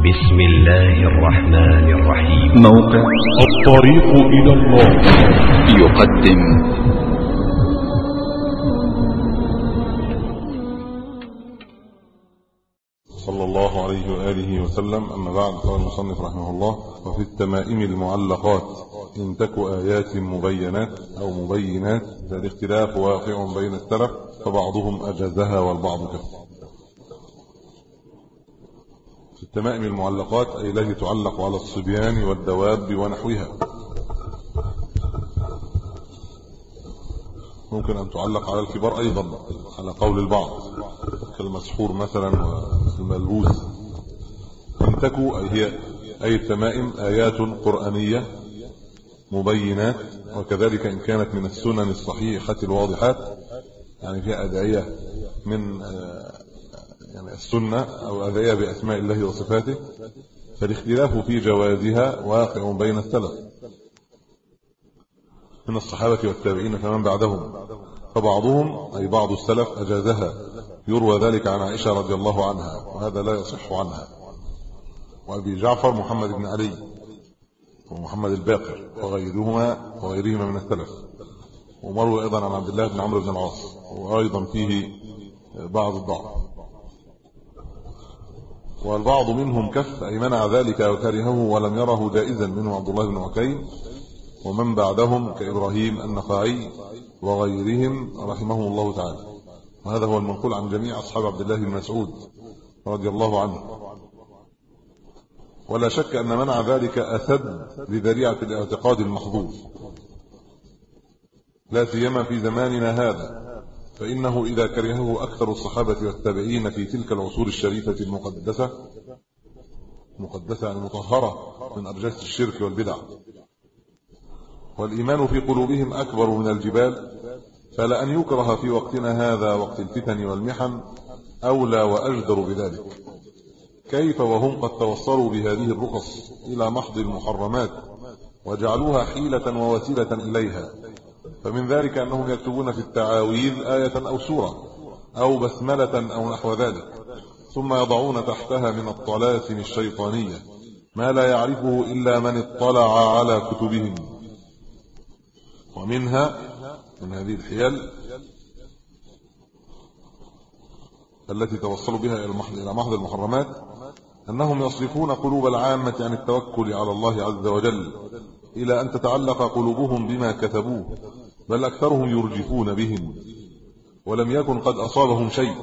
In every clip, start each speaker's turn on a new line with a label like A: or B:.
A: بسم الله الرحمن الرحيم.
B: موقع الطريق إلى الله.
C: يقدم.
D: صلى الله عليه وآله وسلم. أما بعد قال المصنف رحمه الله وفي التمائم المعلقات إن تك آيات مبينات أو مبينات فالاختلاف واقع بين السلف فبعضهم أجازها والبعض كفر في التمائم المعلقات أي التي تعلق على الصبيان والدواب ونحوها. ممكن أن تعلق على الكبار أيضا على قول البعض كالمسحور مثلا والملبوس. إن تكو أي هي أي التمائم آيات قرآنية مبينات وكذلك إن كانت من السنن الصحيحة الواضحات يعني فيها أدعية من يعني السنة أو أدعية بأسماء الله وصفاته فالاختلاف في جوازها واقع بين السلف. من الصحابة والتابعين فمن بعدهم فبعضهم أي بعض السلف أجازها يروى ذلك عن عائشة رضي الله عنها وهذا لا يصح عنها. وأبي جعفر محمد بن علي ومحمد الباقر وغيرهما وغيرهما من السلف. ومروي أيضا عن عبد الله بن عمرو بن العاص وأيضا فيه بعض الضعف. والبعض منهم كف أي منع ذلك وكرهه ولم يره جائزا منه عبد الله بن عكيم ومن بعدهم كإبراهيم النخعي وغيرهم رحمهم الله تعالى. وهذا هو المنقول عن جميع أصحاب عبد الله بن مسعود رضي الله عنه. ولا شك أن منع ذلك أسد لذريعة الاعتقاد المحظوظ. لا سيما في زماننا هذا. فإنه إذا كرهه أكثر الصحابة والتابعين في تلك العصور الشريفة المقدسة مقدسة يعني مطهرة من أرجاس الشرك والبدع. والإيمان في قلوبهم أكبر من الجبال فلأن يكره في وقتنا هذا وقت الفتن والمحن أولى وأجدر بذلك. كيف وهم قد توصلوا بهذه الرخص إلى محض المحرمات وجعلوها حيلة ووسيلة إليها؟ فمن ذلك أنهم يكتبون في التعاويذ آية أو سورة أو بسملة أو نحو ذلك ثم يضعون تحتها من الطلاسم الشيطانية ما لا يعرفه إلا من اطلع على كتبهم. ومنها من هذه الحيل التي توصلوا بها إلى محض المحرمات أنهم يصرفون قلوب العامة عن التوكل على الله عز وجل. إلى أن تتعلق قلوبهم بما كتبوه بل أكثرهم يرجفون بهم ولم يكن قد أصابهم شيء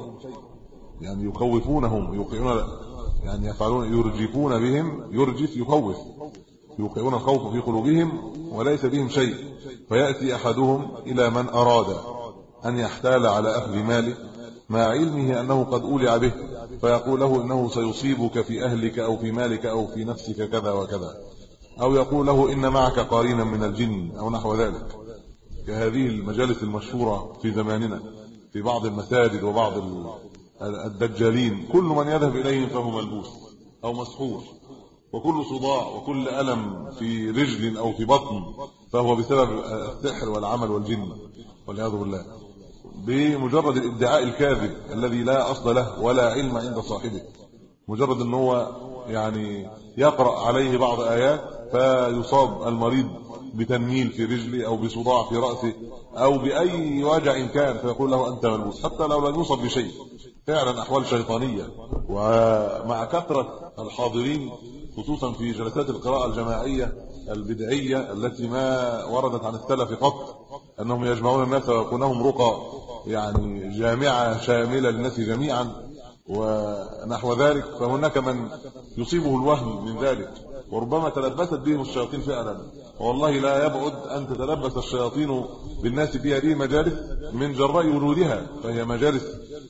D: يعني يخوفونهم يوقعون يعني يفعلون يرجفون بهم يرجف يخوف يوقعون الخوف في قلوبهم وليس بهم شيء. فيأتي أحدهم إلى من أراد أن يحتال على أخذ ماله مع علمه أنه قد أولع به فيقول له إنه سيصيبك في أهلك أو في مالك أو في نفسك كذا وكذا. أو يقول له إن معك قارينا من الجن أو نحو ذلك. كهذه المجالس المشهورة في زماننا في بعض المساجد وبعض الدجالين. كل من يذهب إليهم فهو ملبوس أو مسحور. وكل صداع وكل ألم في رجل أو في بطن فهو بسبب السحر والعمل والجن والعياذ بالله. بمجرد الادعاء الكاذب الذي لا أصل له ولا علم عند صاحبه. مجرد إن هو يعني يقرأ عليه بعض آيات فيصاب المريض بتنميل في رجله أو بصداع في رأسه أو بأي وجع كان فيقول له أنت ملبوس حتى لو لم يصب بشيء فعلا أحوال شيطانية. ومع كثرة الحاضرين خصوصا في جلسات القراءة الجماعية البدعية التي ما وردت عن السلف قط أنهم يجمعون الناس ويكونهم رقى يعني جامعة شاملة للناس جميعا. ونحو ذلك فهناك من يصيبه الوهم من ذلك. وربما تلبست بهم الشياطين فعلا. والله لا يبعد أن تتلبس الشياطين بالناس في هذه المجالس من جراء وجودها فهي مجالس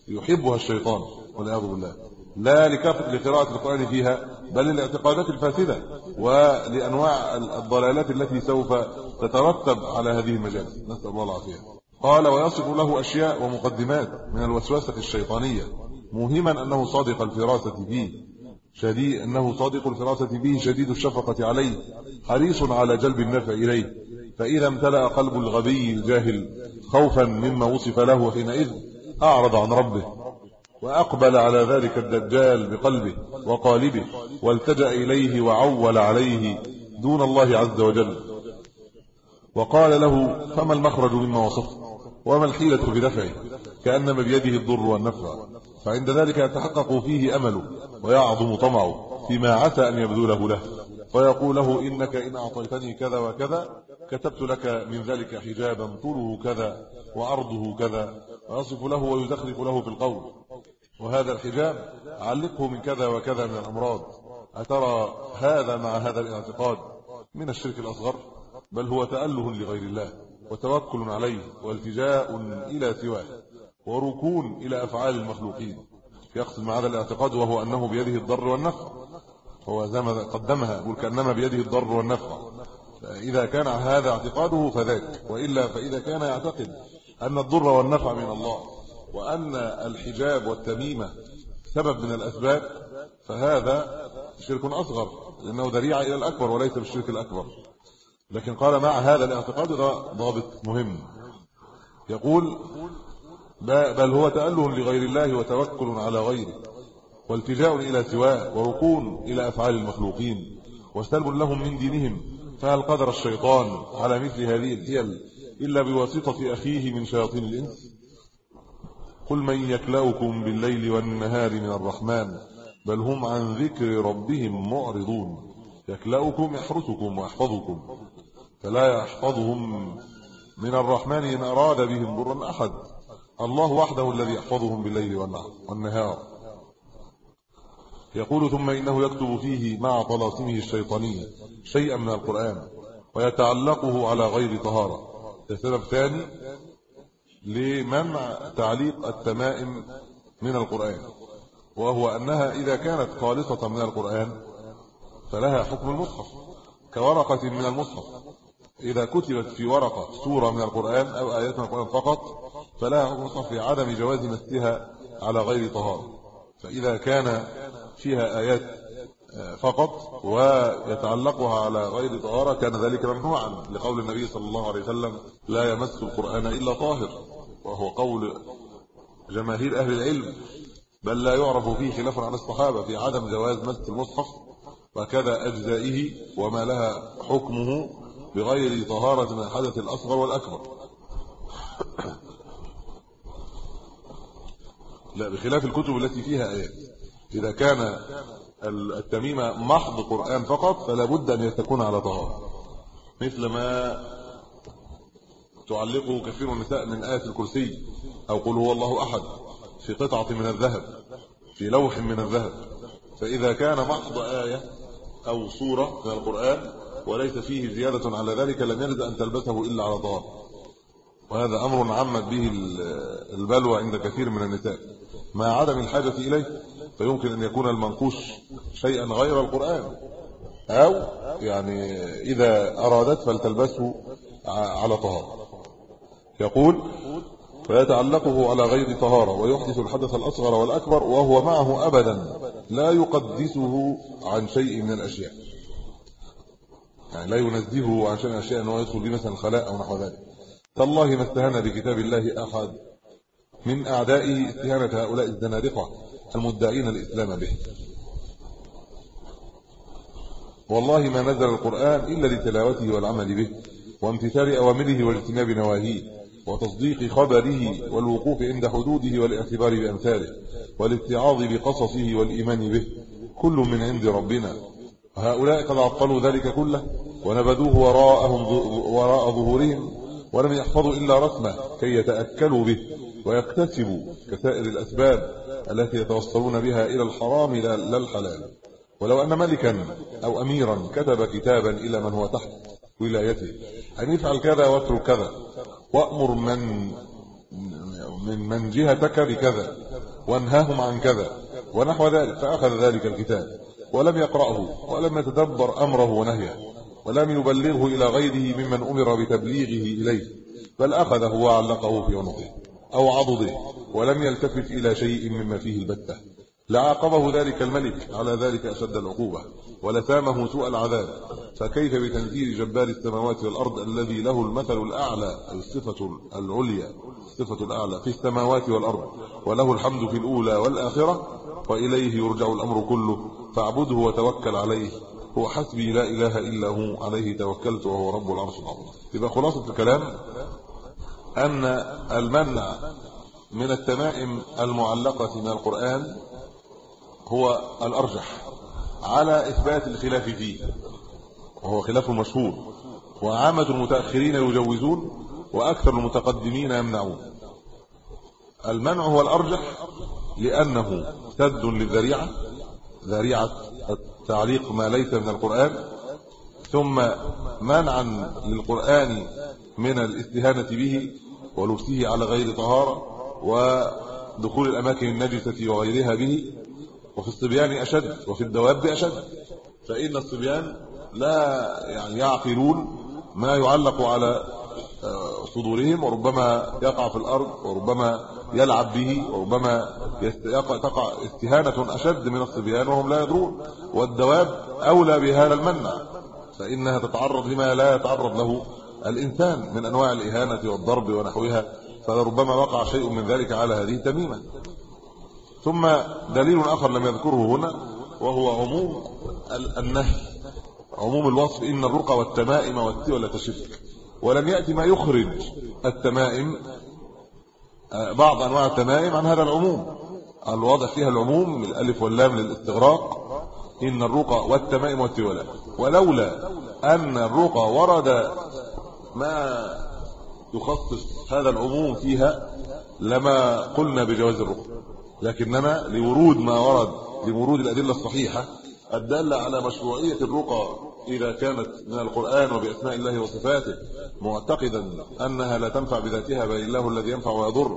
D: يحبها الشيطان والعياذ بالله. لا لقراءة القرآن فيها بل الاعتقادات الفاسدة ولأنواع الضلالات التي سوف تترتب على هذه المجالس. نسأل الله العافية. قال ويصف له أشياء ومقدمات من الوسوسه الشيطانية موهما أنه صادق الفراسه فيه. شديد إنه صادق الفراسة به شديد الشفقة عليه حريص على جلب النفع إليه. فإذا امتلأ قلب الغبي الجاهل خوفا مما وصف له حينئذ أعرض عن ربه وأقبل على ذلك الدجال بقلبه وقالبه والتجأ إليه وعول عليه دون الله عز وجل. وقال له فما المخرج مما وصفت؟ وما الحيلة بدفعه؟ كأنما بيده الضر والنفع. فعند ذلك يتحقق فيه أمله ويعظم طمعه فيما عسى أن يبذله له. فيقول له إنك إن أعطيتني كذا وكذا كتبت لك من ذلك حجابا طوله كذا وعرضه كذا ويصف له ويزخرف له في القول. وهذا الحجاب علقه من كذا وكذا من الأمراض. أترى هذا مع هذا الاعتقاد من الشرك الأصغر؟ بل هو تأله لغير الله وتوكل عليه والتجاء إلى سواه. وركون إلى أفعال المخلوقين. يقصد مع هذا الاعتقاد وهو أنه بيده الضر والنفع. هو قدمها يقول كأنما بيده الضر والنفع. إذا كان هذا اعتقاده فذاك. وإلا فإذا كان يعتقد أن الضر والنفع من الله وأن الحجاب والتميمة سبب من الأسباب فهذا شرك أصغر لأنه ذريعة إلى الأكبر وليس بالشرك الأكبر. لكن قال مع هذا الاعتقاد ضابط مهم. يقول بل هو تأله لغير الله وتوكل على غيره والتجاء إلى سواه وركون إلى أفعال المخلوقين وسلب لهم من دينهم فهل قدر الشيطان على مثل هذه الحيل إلا بواسطة أخيه من شياطين الإنس؟ قل من يكلأكم بالليل والنهار من الرحمن بل هم عن ذكر ربهم معرضون. يكلأكم يحرسكم ويحفظكم فلا يحفظهم من الرحمن إن أراد بهم ضرا أحد. الله وحده الذي يحفظهم بالليل والنهار يقول ثم إنه يكتب فيه مع طلاسمه الشيطانية شيئا من القرآن ويتعلقه على غير طهارة. سبب ثاني لمنع تعليق التمائم من القرآن وهو أنها إذا كانت خالصة من القرآن فلها حكم المصحف كورقة من المصحف. إذا كتبت في ورقة سورة من القرآن أو آيات من القرآن فقط فلا حكم في عدم جواز مسها على غير طهارة. فإذا كان فيها آيات آه، فقط ويتعلقها على غير طهارة كان ذلك ممنوعا لقول النبي صلى الله عليه وسلم لا يمس القرآن إلا طاهر. وهو قول جماهير أهل العلم بل لا يعرف فيه خلاف عن الصحابة في عدم جواز مس المصحف وكذا أجزائه وما لها حكمه بغير طهارة من الحدث الأصغر والأكبر. لا بخلاف الكتب التي فيها آيات. إذا كان التميمة محض قرآن فقط فلا بد أن تكون على طهارة. مثل ما تعلقه كثير من النساء من آية الكرسي أو قل هو الله أحد في قطعة من الذهب في لوح من الذهب. فإذا كان محض آية أو صورة من القرآن وليس فيه زيادة على ذلك لم يرد أن تلبسه إلا على طهارة. وهذا أمر عمت به البلوى عند كثير من النساء. مع عدم الحاجة إليه فيمكن أن يكون المنقوش شيئا غير القرآن. أو يعني إذا أرادت فلتلبسه على طهارة. يقول فيتعلقه على غير طهارة ويحدث الحدث الأصغر والأكبر وهو معه أبدا لا يقدسه عن شيء من الأشياء. يعني لا ينزهه عن شيء من الأشياء أنه يدخل به مثلا الخلاء أو نحو ذلك. تالله ما استهان بكتاب الله أحد من أعدائه استهانة هؤلاء الزنادقة المدعين الإسلام به. والله ما نزل القرآن إلا لتلاوته والعمل به وامتثال أوامره واجتناب نواهيه وتصديق خبره والوقوف عند حدوده والاعتبار بأمثاله والاتعاظ بقصصه والإيمان به. كل من عند ربنا. وهؤلاء قد عطلوا ذلك كله ونبذوه وراءهم وراء ظهورهم ولم يحفظوا إلا رسمه كي يتأكلوا به. ويكتسبوا كسائر الأسباب التي يتوصلون بها إلى الحرام لا الحلال. ولو أن ملكا أو أميرا كتب كتابا إلى من هو تحت ولايته أن يفعل كذا واترك كذا وأمر من من من جهتك بكذا وانهاهم عن كذا ونحو ذلك فأخذ ذلك الكتاب ولم يقرأه ولم يتدبر أمره ونهيه ولم يبلغه إلى غيره ممن أمر بتبليغه إليه بل أخذه وعلقه في عنقه. أو عضده ولم يلتفت إلى شيء مما فيه البتة. لعاقبه ذلك الملك على ذلك أشد العقوبة ولثامه سوء العذاب. فكيف بتنزيل جبار السماوات والأرض الذي له المثل الأعلى الصفة العليا الصفة الأعلى في السماوات والأرض وله الحمد في الأولى والآخرة؟ وإليه يرجع الأمر كله فاعبده وتوكل عليه. هو حسبي لا إله إلا هو عليه توكلت وهو رب العرش العظيم. يبقى خلاصة الكلام أن المنع من التمائم المعلقة من القرآن هو الأرجح على إثبات الخلاف فيه وهو خلاف مشهور وعامة المتأخرين يجوزون وأكثر المتقدمين يمنعون. المنع هو الأرجح لأنه سد للذريعة ذريعة التعليق ما ليس من القرآن ثم منعا للقرآن من الاستهانة به ولبسه على غير طهارة ودخول الأماكن النجسة وغيرها به وفي الصبيان أشد وفي الدواب أشد. فإن الصبيان لا يعني يعقلون ما يعلق على آه، صدورهم وربما يقع في الأرض وربما يلعب به وربما تقع استهانة أشد من الصبيان وهم لا يدرون. والدواب أولى بهذا المنع فإنها تتعرض لما لا يتعرض له الإنسان من أنواع الإهانة والضرب ونحوها فربما وقع شيء من ذلك على هذه التميمه ثم دليل آخر لم يذكره هنا وهو عموم النهي. عموم الوصف إن الرقى والتمائم والتولة شرك ولم يأتي ما يخرج التمائم آه، بعض أنواع التمائم عن هذا العموم. الواضح فيها العموم من الألف واللام للاستغراق إن الرقى والتمائم والتولة ولولا أن الرقى ورد ما يخصص هذا العموم فيها لما قلنا بجواز الرقى لكننا لورود ما ورد لورود الأدلة الصحيحة الدالة على مشروعية الرقى إذا كانت من القرآن وبأسماء الله وصفاته معتقدا أنها لا تنفع بذاتها بل الله الذي ينفع ويضر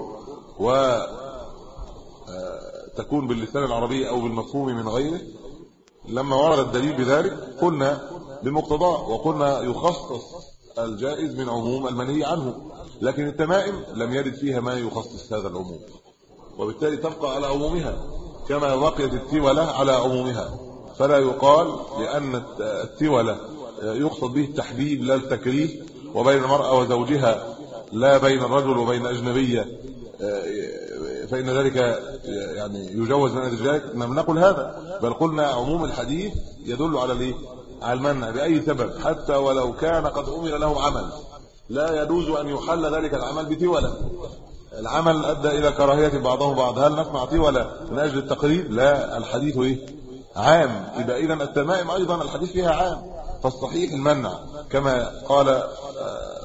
D: و آه، تكون باللسان العربي أو بالمفهوم من غيره. لما ورد الدليل بذلك قلنا بمقتضاه وقلنا يخصص الجائز من عموم المنهي عنه لكن التمائم لم يرد فيها ما يخصص هذا العموم. وبالتالي تبقى على عمومها كما بقيت التولة على عمومها. فلا يقال لأن التولة يقصد به التحديد لا التكريه وبين المرأة وزوجها لا بين الرجل وبين أجنبية. فإن ذلك يعني يجوز من ذلك. لم نقل هذا بل قلنا عموم الحديث يدل على الايه على المنع بأي سبب حتى ولو كان قد أمر له عمل. لا يجوز أن يحل ذلك العمل بتولة العمل أدى إلى كراهية بعضهم بعض. هل نسمع ولا من أجل التقرير لا الحديث إيه؟ عام. يبقى اذا التمائم أيضا الحديث فيها عام. فالصحيح المنع. كما قال آه،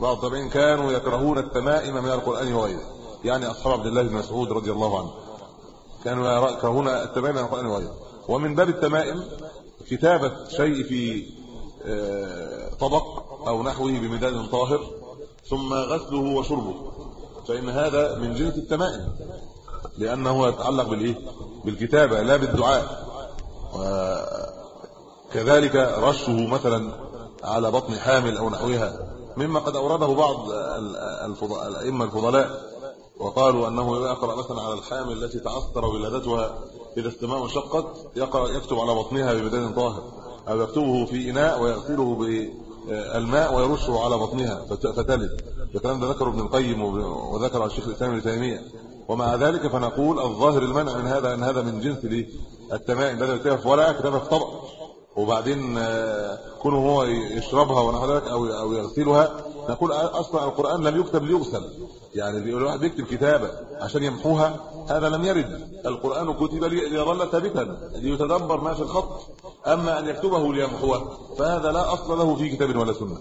D: بعض الطبعين كانوا يكرهون التمائم من القرآن وغيره. يعني أصحاب عبد الله بن مسعود رضي الله عنه. كانوا يكرهون التمائم من القرآن وغيره. ومن باب التمائم كتابة شيء في آه، طبق أو نحوه بمداد طاهر ثم غسله وشربه. فإن هذا من جنس التمائم لأنه يتعلق بالإيه؟ بالكتابة لا بالدعاء. وكذلك رشه مثلا على بطن حامل أو نحوها مما قد أورده بعض الأئمة الفضلاء. وقالوا أنه يقرأ مثلا على الحامل التي تعثر ولادتها إذا السماء شقت يقرأ يكتب على بطنها بمدان طاهر. أو يكتبه في إناء ويغسله بالماء ويرشه على بطنها فتلد. الكلام ده ذكره ابن القيم وذكر الشيخ الإسلام ابن تيمية. ومع ذلك فنقول الظاهر المنع من هذا إن هذا من جنس التمائم بدل كتابه ورقه كتابه في طبق. وبعدين آه، كونه هو يشربها ونحو ذلك أو أو يغسلها. نقول أصلا القرآن لم يكتب ليغسل. يعني بيقول واحد بيكتب كتابة عشان يمحوها. هذا لم يرد. القرآن كتب ليظل ثابتا ليتدبر ما في الخط. أما أن يكتبه ليمحوه فهذا لا أصل له في كتاب ولا سنة.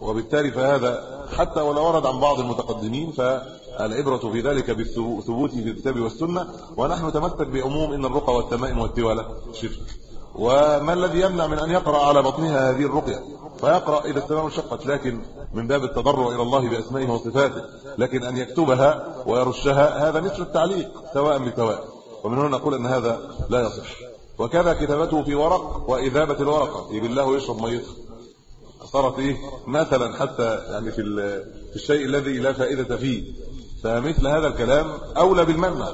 D: وبالتالي فهذا حتى ولو ورد عن بعض المتقدمين فالعبرة في ذلك بالثبوت في الكتاب والسنة. ونحن نتمسك بعموم إن الرقى والتمائم والتوالة شرك. وما الذي يمنع من أن يقرأ على بطنها هذه الرقية؟ فيقرأ إذا السماء انشقت لكن من باب التضرع إلى الله بأسمائه وصفاته لكن أن يكتبها ويرشها هذا مثل التعليق سواء بسواء ومن هنا نقول أن هذا لا يصح. وكذا كتابته في ورق وإذابة الورقة يبي الله يشرب ميته صارت إيه؟ مثلا حتى يعني في في الشيء الذي لا فائدة فيه. فمثل هذا الكلام أولى بالمنع.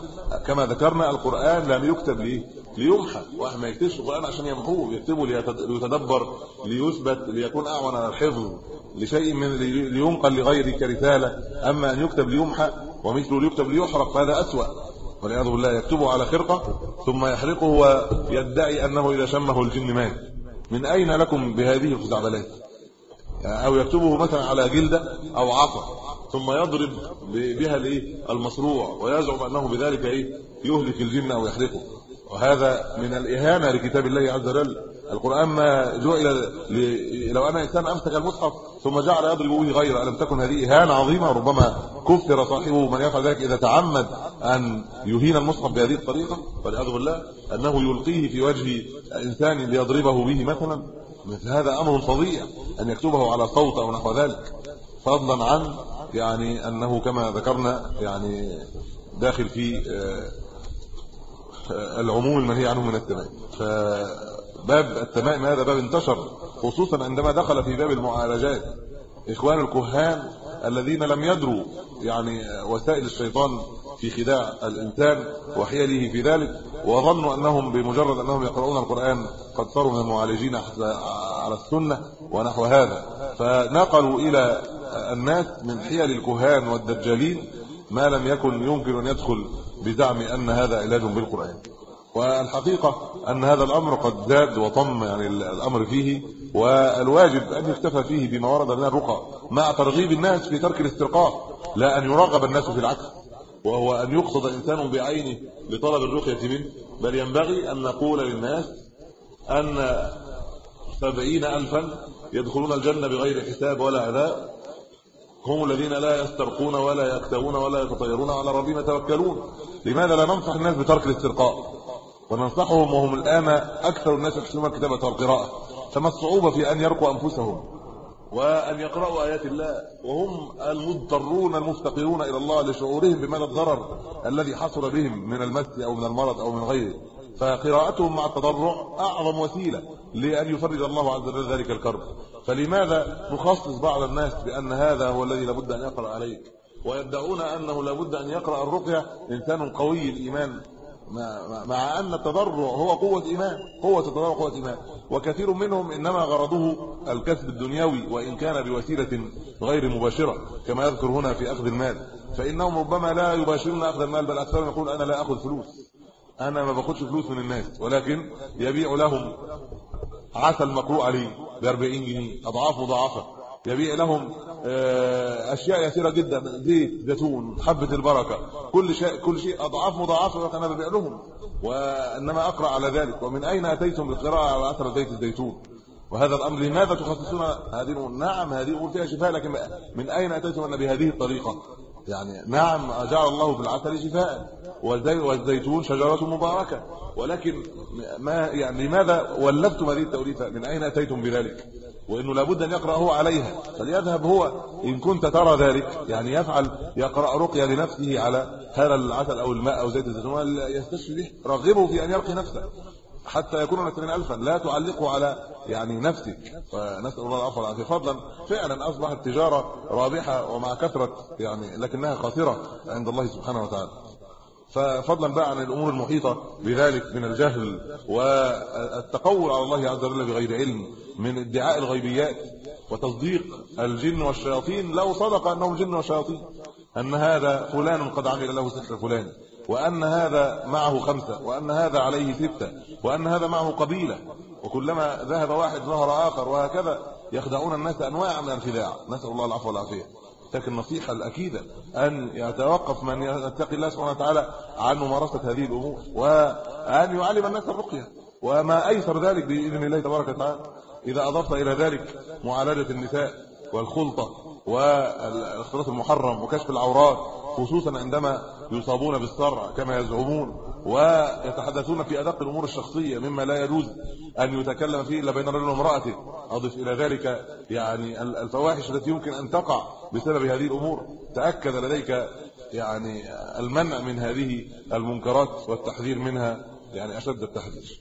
D: كما ذكرنا القرآن لم يكتب ليه ليمحى واحد ما يكتبش القرآن عشان يمحوه يكتبه ليتدبر ليثبت ليكون اعون على الحفظ لشيء من لينقل لغيره كرساله أما أن يكتب ليمحى ومثله ليكتب ليحرق فهذا أسوأ. والعياذ بالله يكتبه على خرقة ثم يحرقه ويدعي أنه إذا شمه الجن مات. من أين لكم بهذه الخزعبلات؟ أو يكتبه مثلا على جلدة أو عصا ثم يضرب بها الايه المصروع ويزعم أنه بذلك إيه؟ يهلك الجن أو يحرقه. وهذا من الإهانة لكتاب الله عز وجل. القرآن ما جعل لو أن إنسان أمسك المصحف ثم جعل يضرب به غيره ألم تكن هذه إهانة عظيمة؟ ربما كفر صاحبه من يفعل ذلك إذا تعمد أن يهين المصحف بهذه الطريقة. والعياذ بالله أنه يلقيه في وجه إنسان ليضربه به مثلا. مثل هذا أمر فظيع أن يكتبه على صوت أو نحو ذلك. فضلا عن يعني أنه كما ذكرنا يعني داخل في آه، العموم المنهي عنه من التمائم. فباب التمائم هذا باب انتشر خصوصا عندما دخل في باب المعالجات إخوان الكهان الذين لم يدروا يعني وسائل الشيطان في خداع الإنسان وحيله في ذلك وظنوا أنهم بمجرد أنهم يقرؤون القرآن قد صاروا من المعالجين على السنة ونحو هذا. فنقلوا إلى الناس من حيل الكهان والدجالين ما لم يكن يمكن أن يدخل بزعم أن هذا علاج بالقرآن. والحقيقة أن هذا الأمر قد زاد وطم يعني الأمر فيه والواجب أن يكتفى فيه بما ورد من الرقى مع ترغيب الناس في ترك الاسترقاء لا أن يرغب الناس في العكس وهو أن يقصد انسان بعينه لطلب الرقية منه. بل ينبغي أن نقول للناس أن سبعين ألفا يدخلون الجنة بغير حساب ولا عذاب هم الذين لا يسترقون ولا يكتوون ولا يتطيرون على ربهم يتوكلون. لماذا لا ننصح الناس بترك الاسترقاء؟ وننصحهم وهم الآن أكثر الناس يحسنون الكتابة والقراءة فما الصعوبة في أن يرقوا أنفسهم وأن يقرأوا آيات الله؟ وهم المضطرون المفتقرون إلى الله لشعورهم بمدى الضرر الذي حصل بهم من المس أو من المرض أو من غيره. فقراءتهم مع التضرع أعظم وسيلة لأن يفرج الله عز وجل ذلك الكرب. فلماذا نخصص بعض الناس بأن هذا هو الذي لابد أن يقرأ عليك؟ ويدعون أنه لابد أن يقرأ الرقية. إنسان قوي الإيمان. مع أن التضرع هو قوة إيمان. قوة التضرع قوة إيمان. وكثير منهم إنما غرضه الكسب الدنيوي وإن كان بوسيلة غير مباشرة كما يذكر هنا في أخذ المال. فإنهم ربما لا يباشرون أخذ المال بل أكثرهم يقول أنا لا أخذ فلوس. أنا ما باخدش فلوس من الناس ولكن يبيع لهم عسل مقروء عليه ب 40 جنيه أضعاف مضاعفة. يبيع لهم آه، أشياء يسيرة جدا زيت زيتون حبة البركة. كل شيء كل شيء أضعاف مضاعفة أنا ببيع لهم. وإنما أقرأ على ذلك. ومن أين أتيتم بالقراءة على اثر زيت الزيتون؟ وهذا الأمر لماذا تخصصون هذه نعم هذه فيها شفاء لكن من أين أتيتم أن بهذه الطريقة؟ يعني نعم جعل الله في العسل شفاء والزيتون شجرة مباركة. ولكن ما يعني لماذا ولفتم هذه التوليفة؟ من أين أتيتم بذلك؟ وإنه لابد أن يقرا هو عليها. فليذهب هو إن كنت ترى ذلك يعني يفعل يقرأ رقية لنفسه على هذا العسل أو الماء أو زيت الزيتون يستشفي به رغبه في أن يرقي نفسه. حتى يكون مثلا ألفا. لا تعلقه على يعني نفسك. فنسأل الله العفو والعافية. فضلا فعلا أصبحت تجارة رابحة ومع كثرة يعني لكنها خاسرة عند الله سبحانه وتعالى. ففضلا بقى عن الأمور المحيطة بذلك من الجهل والتقول على الله عز وجل بغير علم من ادعاء الغيبيات وتصديق الجن والشياطين لو صدق أنهم جن وشياطين. أن هذا فلان قد عمل له سحر فلان وأن هذا معه خمسة وأن هذا عليه ستة وأن هذا معه قبيلة وكلما ذهب واحد ظهر آخر وهكذا يخدعون الناس أنواع من الخداع. نسأل الله العفو والعافية. لكن النصيحة الأكيدة أن يتوقف من يتقي الله سبحانه وتعالى عن ممارسة هذه الأمور وأن يعلم الناس الرقية. وما أيسر ذلك بإذن الله تبارك وتعالى. إذا أضفت إلى ذلك معالجة النساء والخلطة والاختلاط المحرم وكشف العورات خصوصا عندما يصابون بالصرع كما يزعمون ويتحدثون في أدق الأمور الشخصية مما لا يجوز أن يتكلم فيه إلا بين رجل وامرأته. أضف إلى ذلك يعني الفواحش التي يمكن أن تقع بسبب هذه الأمور. تأكد لديك يعني المنع من هذه المنكرات والتحذير منها يعني أشد التحذير.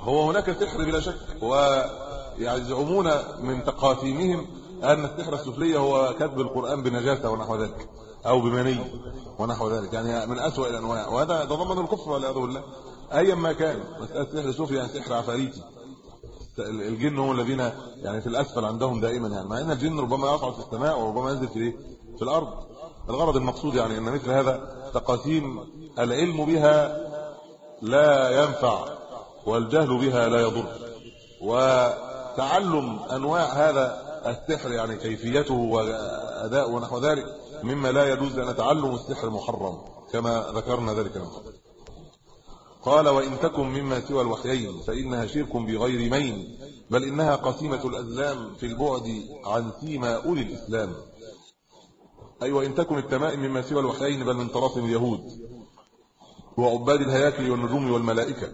D: هو هناك سحر بلا شك و يزعمون من تقاسيمهم أن السحر السفلي هو كتب القرآن بنجاسة ونحو ذلك أو بمني ونحو ذلك يعني من اسوء الأنواع وهذا يتضمن الكفر والعياذ بالله ايا ما كان مساله السحر السفلي يعني سحر عفاريتي. الجن هم الذين يعني في الأسفل عندهم دائما يعني مع إن الجن ربما يصعد في السماء وربما ينزل في إيه؟ في الأرض. الغرض المقصود يعني إن مثل هذا تقاسيم العلم بها لا ينفع والجهل بها لا يضر وتعلم أنواع هذا السحر يعني كيفيته واداؤه ونحو ذلك مما لا يجوز ان تعلم السحر محرم كما ذكرنا ذلك من قبل. قال وإن تكن مما سوى الوحيين فإنها شرك بغير مين بل إنها قسيمة الأزلام في البعد عن سيما أولي الإسلام. أي وإن تكن التمائم مما سوى الوحيين بل من طرف اليهود وعباد الهياكل والنجوم والملائكة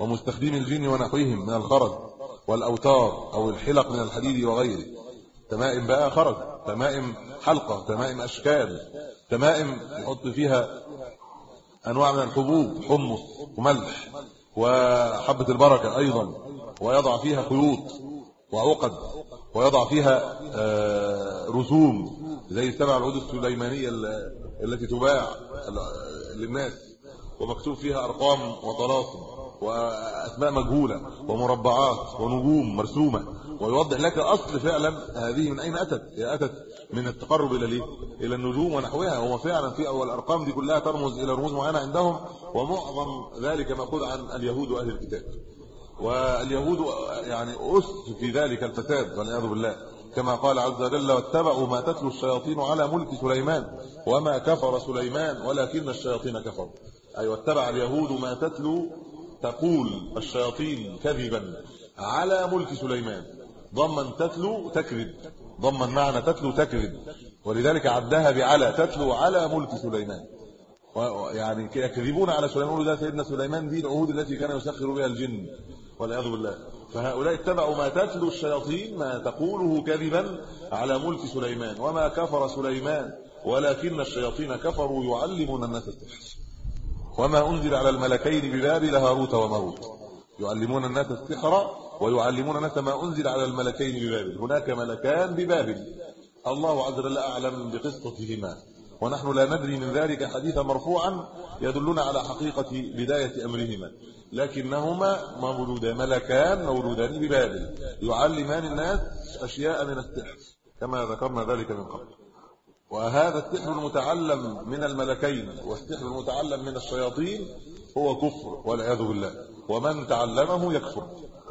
D: ومستخدمي الجن ونحوهم من الخرج والأوتار أو الحلق من الحديد وغيره. تمائم بقى خرج. تمائم حلقة. تمائم أشكال. تمائم يحط فيها أنواع من الحبوب حمص وملح وحبة البركة أيضا ويضع فيها خيوط وعقد ويضع فيها آه، رسوم زي السبع العود السليمانية التي تباع للناس ومكتوب فيها أرقام وطلاسم. واسماء مجهوله ومربعات ونجوم مرسومة ويوضح لك اصل فعلا هذه من أين أتت؟ هي أتت من التقرب إلى الايه إلى النجوم ونحوها هو فعلا في أول الأرقام دي كلها ترمز إلى رموز معينة عندهم ومعظم ذلك مأخوذ عن اليهود وأهل الكتاب. واليهود يعني أس في ذلك الفساد والعياذ بالله. كما قال عز وجل واتبعوا ما تتلو الشياطين على ملك سليمان وما كفر سليمان ولكن الشياطين كفروا. أي واتبع اليهود ما تتلو تقول الشياطين كذبا على ملك سليمان. ضمن تتلو تكذب. ضمن معنى تتلو تكذب. ولذلك عدها بعلى تتلو على ملك سليمان. يعني يكذبون على سليمان. يقولوا ده سيدنا سليمان دي العهود التي كان يسخر بها الجن والعياذ بالله. فهؤلاء اتبعوا ما تتلو الشياطين ما تقوله كذبا على ملك سليمان. وما كفر سليمان ولكن الشياطين كفروا يعلمون الناس السحر وما أنزل على الملكين ببابل هاروت وماروت يعلمون الناس السحر ويعلمون الناس ما أنزل على الملكين ببابل. هناك ملكان ببابل. الله عز وجل أعلم بقصتهما. ونحن لا ندري من ذلك حديثا مرفوعا يدلنا على حقيقة بداية أمرهما. لكنهما مولودان ملكان مولودان ببابل. يعلمان الناس أشياء من السحر. كما ذكرنا ذلك من قبل. وهذا السحر المتعلم من الملكين والسحر المتعلم من الشياطين هو كفر والعياذ بالله. ومن تعلمه يكفر.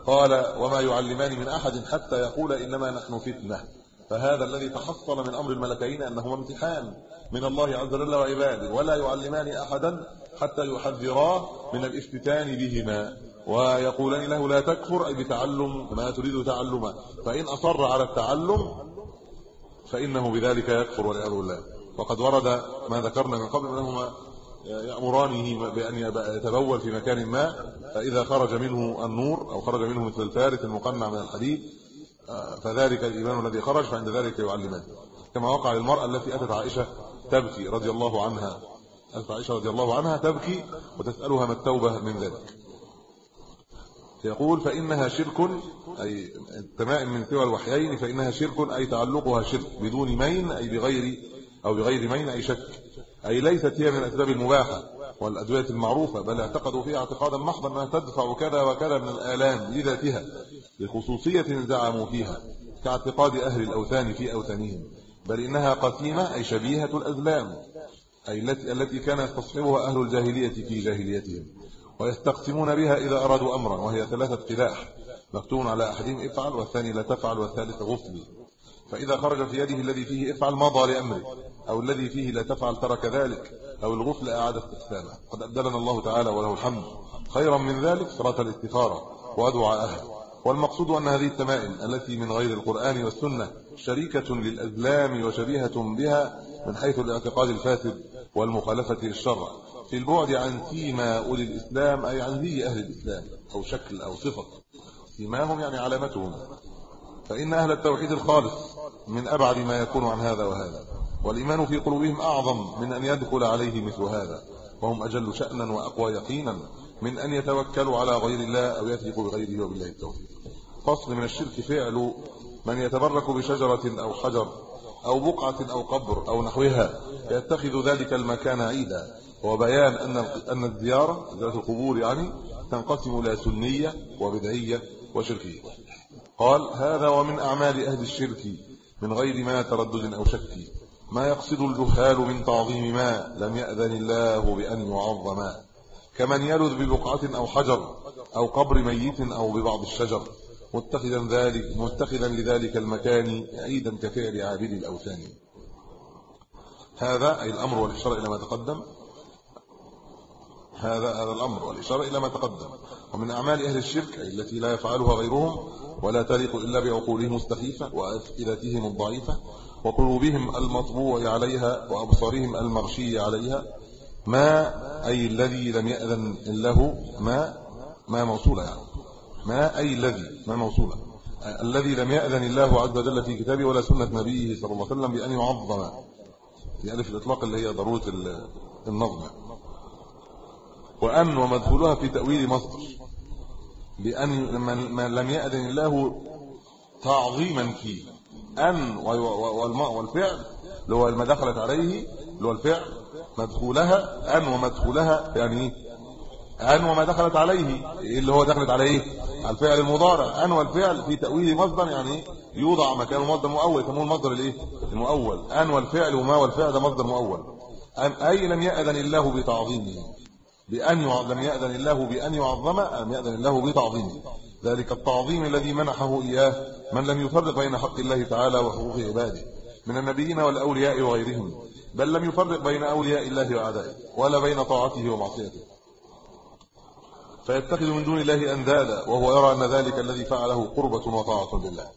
D: قال وما يعلمان من أحد حتى يقول إنما نحن فتنة. فهذا الذي تحصل من أمر الملكين أنهما امتحان من الله عز وجل وعباده. ولا يعلمان أحدا حتى يحذراه من الافتتان بهما. ويقولان له لا تكفر. أي بتعلم ما تريد تعلمه فإن أصر على التعلم فإنه بذلك يكفر والعياذ بالله. وقد ورد ما ذكرنا من قبل أنهما يأمرانه بأن يتبول في مكان ما فإذا خرج منه النور أو خرج منه مثل الفارس المقنع من الحديد فذلك الإيمان الذي خرج فعند ذلك يعلمان. كما وقع للمرأة التي أتت عائشة تبكي رضي الله عنها. أتت عائشة رضي الله عنها تبكي وتسألها ما التوبة من ذلك. يقول فإنها شرك أي التمائم من سوى الوحيين فإنها شرك أي تعلقها شرك بدون مين أي بغير أو بغير مين أي شك. أي ليست هي من الأسباب المباحة والأدوية المعروفة بل اعتقدوا فيها اعتقادا محضا أنها تدفع كذا وكذا من الآلام لذاتها لخصوصية زعموا فيها كاعتقاد أهل الأوثان في أوثانهم بل إنها قسيمة أي شبيهة الأزلام أي التي التي كان يستصحبها أهل الجاهلية في جاهليتهم. ويستقسمون بها إذا أرادوا أمرا وهي ثلاثة قلاح مكتوب على أحدهم افعل والثاني لا تفعل والثالث غفل. فإذا خرج في يده الذي فيه افعل مضى لأمره أو الذي فيه لا تفعل ترك ذلك أو الغفل أعاد استقسامه. قد أبدلنا الله تعالى وله الحمد. خيرا من ذلك صلاة الاستخارة ودعاءها والمقصود أن هذه التمائم التي من غير القرآن والسنة شريكة للأزلام وشبيهة بها من حيث الاعتقاد الفاسد والمخالفة للشرع. في البعد عن سيما أولي الإسلام أي عن ذي أهل الإسلام أو شكل أو صفة. سيماهم يعني علامتهم. فإن أهل التوحيد الخالص من أبعد ما يكون عن هذا وهذا. والإيمان في قلوبهم أعظم من أن يدخل عليه مثل هذا. وهم أجل شأنا وأقوى يقينا من أن يتوكلوا على غير الله أو يثقوا بغيره وبالله التوفيق. فصل من الشرك فعل من يتبرك بشجرة أو حجر أو بقعة أو قبر أو نحوها يتخذ ذلك المكان عيدا. وبيان أن أن الزيارة زيارة القبور يعني تنقسم إلى سنية وبدعية وشركية. قال هذا ومن أعمال أهل الشرك من غير ما تردد أو شك. ما يقصد الجهال من تعظيم ما لم يأذن الله بأن يعظم كمن يلذ ببقعة أو حجر أو قبر ميت أو ببعض الشجر. متخذا ذلك متخذا لذلك المكان عيدا كفعل عابد الأوثان. هذا أي الأمر والإشارة إلى ما تقدم. هذا هذا الأمر والإشارة إلى ما تقدم. ومن أعمال أهل الشرك التي لا يفعلها غيرهم ولا تليق إلا بعقولهم السخيفة وأفئدتهم الضعيفة وقلوبهم المطبوع عليها وأبصارهم المغشي عليها ما أي الذي لم يأذن له ما ما موصولة يعني. ما أي الذي ما موصولة الذي لم يأذن الله عز وجل في كتابه ولا سنة نبيه صلى الله عليه وسلم بأن يعظم في ألف الإطلاق اللي هي ضرورة النظم. وأن ومدخولها في تأويل مصدر. بأن من لم يأذن الله تعظيما فيه. أن والفعل اللي هو ما دخلت عليه اللي هو الفعل مدخولها أن ومدخولها يعني إيه؟ أن وما دخلت عليه. اللي هو دخلت عليه الفعل المضارع. أن والفعل في تأويل مصدر يعني يوضع مكان مصدر مؤول. يسموه المصدر الإيه؟ المؤول. أن والفعل وما والفعل ده مصدر مؤول. أن أي لم يأذن الله بتعظيمه. بأن لم يأذن الله بأن يعظم أم يأذن الله بتعظيمه ذلك التعظيم الذي منحه إياه من لم يفرق بين حق الله تعالى وحقوق عباده من النبيين والأولياء وغيرهم بل لم يفرق بين أولياء الله وأعدائه ولا بين طاعته ومعصيته. فيتخذ من دون الله أندادا وهو يرى أن ذلك الذي فعله قربة وطاعة لله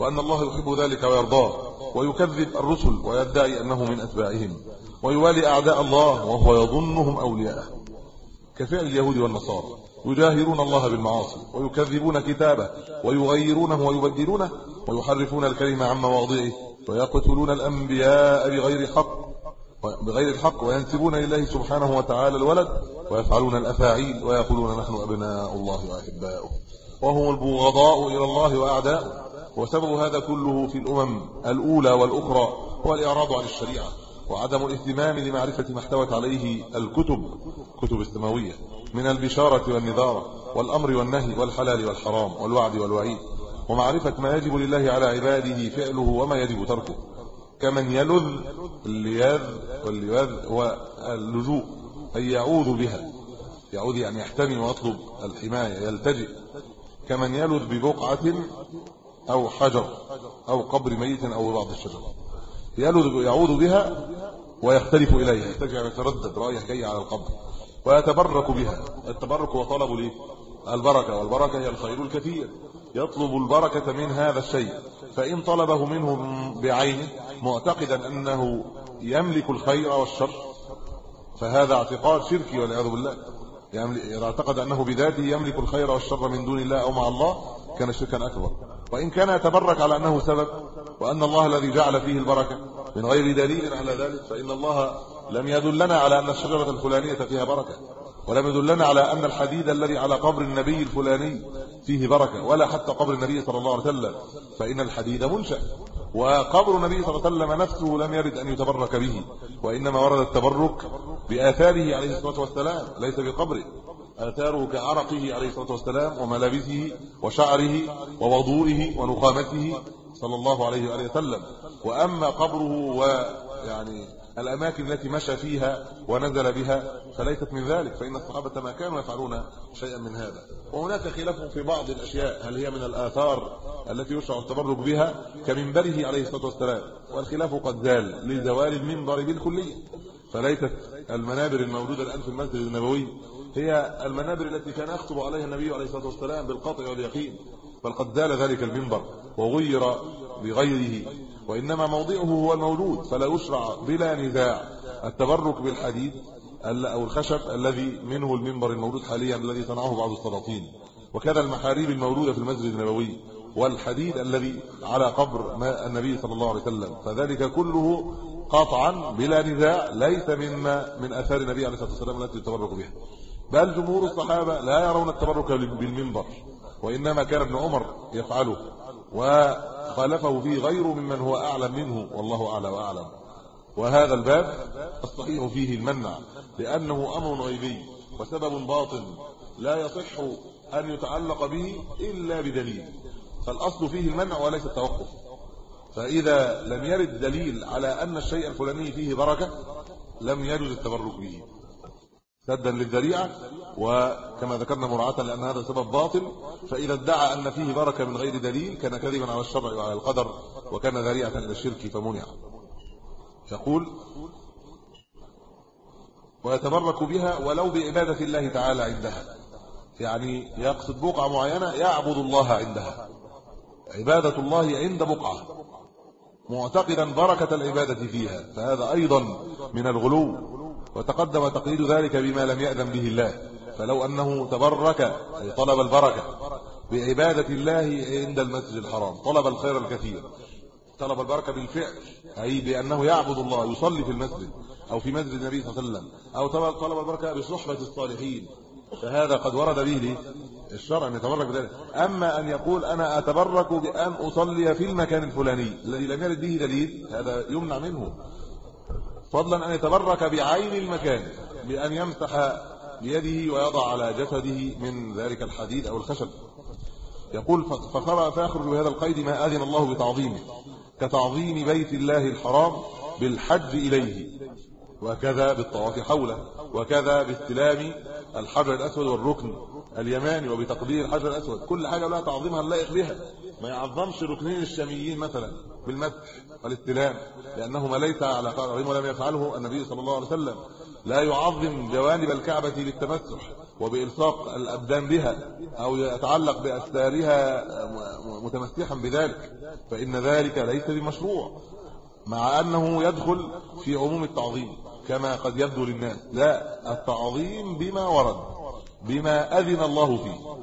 D: وأن الله يحب ذلك ويرضاه ويكذب الرسل ويدعي أنه من أتباعهم ويوالي أعداء الله وهو يظنهم أولياءه. كفعل اليهود والنصارى. يجاهرون الله بالمعاصي ويكذبون كتابه ويغيرونه ويبدلونه ويحرفون الكلمة عن مواضعه ويقتلون الأنبياء بغير حق بغير الحق وينسبون لله سبحانه وتعالى الولد ويفعلون الأفاعيل ويقولون نحن أبناء الله وأحباؤه. وهم البغضاء إلى الله وأعداؤه. وسبب هذا كله في الأمم الأولى والأخرى هو الإعراض عن الشريعة. وعدم الاهتمام لمعرفة ما احتوت عليه الكتب كتب السماوية من البشارة والنذارة والأمر والنهي والحلال والحرام والوعد والوعيد ومعرفة ما يجب لله على عباده فعله وما يجب تركه. كمن يلذ اللياذ واللياذ هو اللجوء أي يعوذ بها يعوذ يعني يحتمي ويطلب الحماية يلتجئ. كمن يلذ ببقعة أو حجر أو قبر ميت أو بعض الشجر يلذ يعوذ بها ويختلف إليها يعني يتردد رايح جاي على القبر ويتبرك بها. التبرك هو طلب ليه البركة والبركة هي الخير الكثير. يطلب البركة من هذا الشيء. فإن طلبه منه بعينه معتقدا أنه يملك الخير والشر فهذا اعتقاد شركي والعياذ بالله. إذا اعتقد أنه بذاته يملك الخير والشر من دون الله أو مع الله كان شركا أكبر. وإن كان يتبرك على أنه سبب وأن الله الذي جعل فيه البركة من غير دليل على ذلك فإن الله لم يدلنا على أن الشجرة الفلانية فيها بركة ولم يدلنا على أن الحديد الذي على قبر النبي الفلاني فيه بركة ولا حتى قبر النبي صلى الله عليه وسلم فإن الحديد منشأ وقبر النبي صلى الله عليه وسلم نفسه لم يرد أن يتبرك به وإنما ورد التبرك بآثاره عليه الصلاة والسلام ليس بقبره آثاره كعرقه عليه الصلاة والسلام وملابسه وشعره ووضوئه ونقامته صلى الله عليه وآله وسلم. وأما قبره ويعني الأماكن التي مشى فيها ونزل بها فليست من ذلك فإن الصحابة ما كانوا يفعلون شيئا من هذا. وهناك خلاف في بعض الأشياء هل هي من الآثار التي يشرع التبرك بها؟ كمنبره عليه الصلاة والسلام. والخلاف قد زال لزوال المنبر بالكلية. فليست المنابر الموجودة الآن في المسجد النبوي هي المنابر التي كان يخطب عليها النبي عليه الصلاة والسلام بالقطع واليقين بل قد زال ذلك المنبر. وغير بغيره وإنما موضعه هو الموجود فلا يشرع بلا نزاع التبرك بالحديد أو الخشب الذي منه المنبر الموجود حاليا الذي صنعه بعض السلاطين. وكذا المحاريب الموجودة في المسجد النبوي والحديد الذي على قبر النبي صلى الله عليه وسلم. فذلك كله قطعا بلا نزاع ليس مما من آثار النبي عليه الصلاة والسلام التي يتبرك بها. بل جمهور الصحابة لا يرون التبرك بالمنبر وإنما كان ابن عمر يفعله. وخالفه فيه غيره ممن هو أعلم منه والله أعلى وأعلم. وهذا الباب الصحيح فيه المنع لأنه أمر غيبي وسبب باطل لا يصح أن يتعلق به إلا بدليل. فالأصل فيه المنع وليس التوقف. فإذا لم يرد دليل على أن الشيء الفلاني فيه بركة لم يجوز التبرك به. سدا للذريعة وكما ذكرنا مراعاة لأن هذا سبب باطل فإذا ادعى أن فيه بركة من غير دليل كان كذبا على الشرع وعلى القدر وكان ذريعة إلى الشرك فمنع. يقول ويتبرك بها ولو بعبادة الله تعالى عندها. يعني يقصد بقعة معينة يعبد الله عندها. عبادة الله عند بقعة. معتقدا بركة العبادة فيها فهذا أيضا من الغلو. وتقدم تقييد ذلك بما لم يأذن به الله فلو أنه تبرك أي طلب البركة بعبادة الله عند المسجد الحرام طلب الخير الكثير طلب البركة بالفعل أي بأنه يعبد الله يصلي في المسجد أو في مسجد النبي صلى الله عليه وسلم أو طلب البركة بصحبة الصالحين فهذا قد ورد به الشرع أن يتبرك بذلك. أما أن يقول أنا أتبرك بأن أصلي في المكان الفلاني الذي لم يرد به دليل هذا يمنع منه. فضلا أن يتبرك بعين المكان بأن يمسح بيده ويضع على جسده من ذلك الحديد أو الخشب. يقول فاخرج بهذا القيد ما آذن الله بتعظيمه كتعظيم بيت الله الحرام بالحج إليه وكذا بالطواف حوله وكذا باستلام الحجر الأسود والركن اليماني وبتقدير الحجر الأسود كل حاجة لها تعظيمها اللائق بها. ما يعظمش ركنين الشاميين مثلا بالمسح والاستلام لأنهما ليس على قائم ولم يفعله النبي صلى الله عليه وسلم. لا يعظم جوانب الكعبة بالتمسح وبإلصاق الأبدان بها أو يتعلق بأستارها متمسحا بذلك. فإن ذلك ليس بمشروع مع أنه يدخل في عموم التعظيم كما قد يبدو للناس. لا التعظيم بما ورد. بما أذن الله فيه.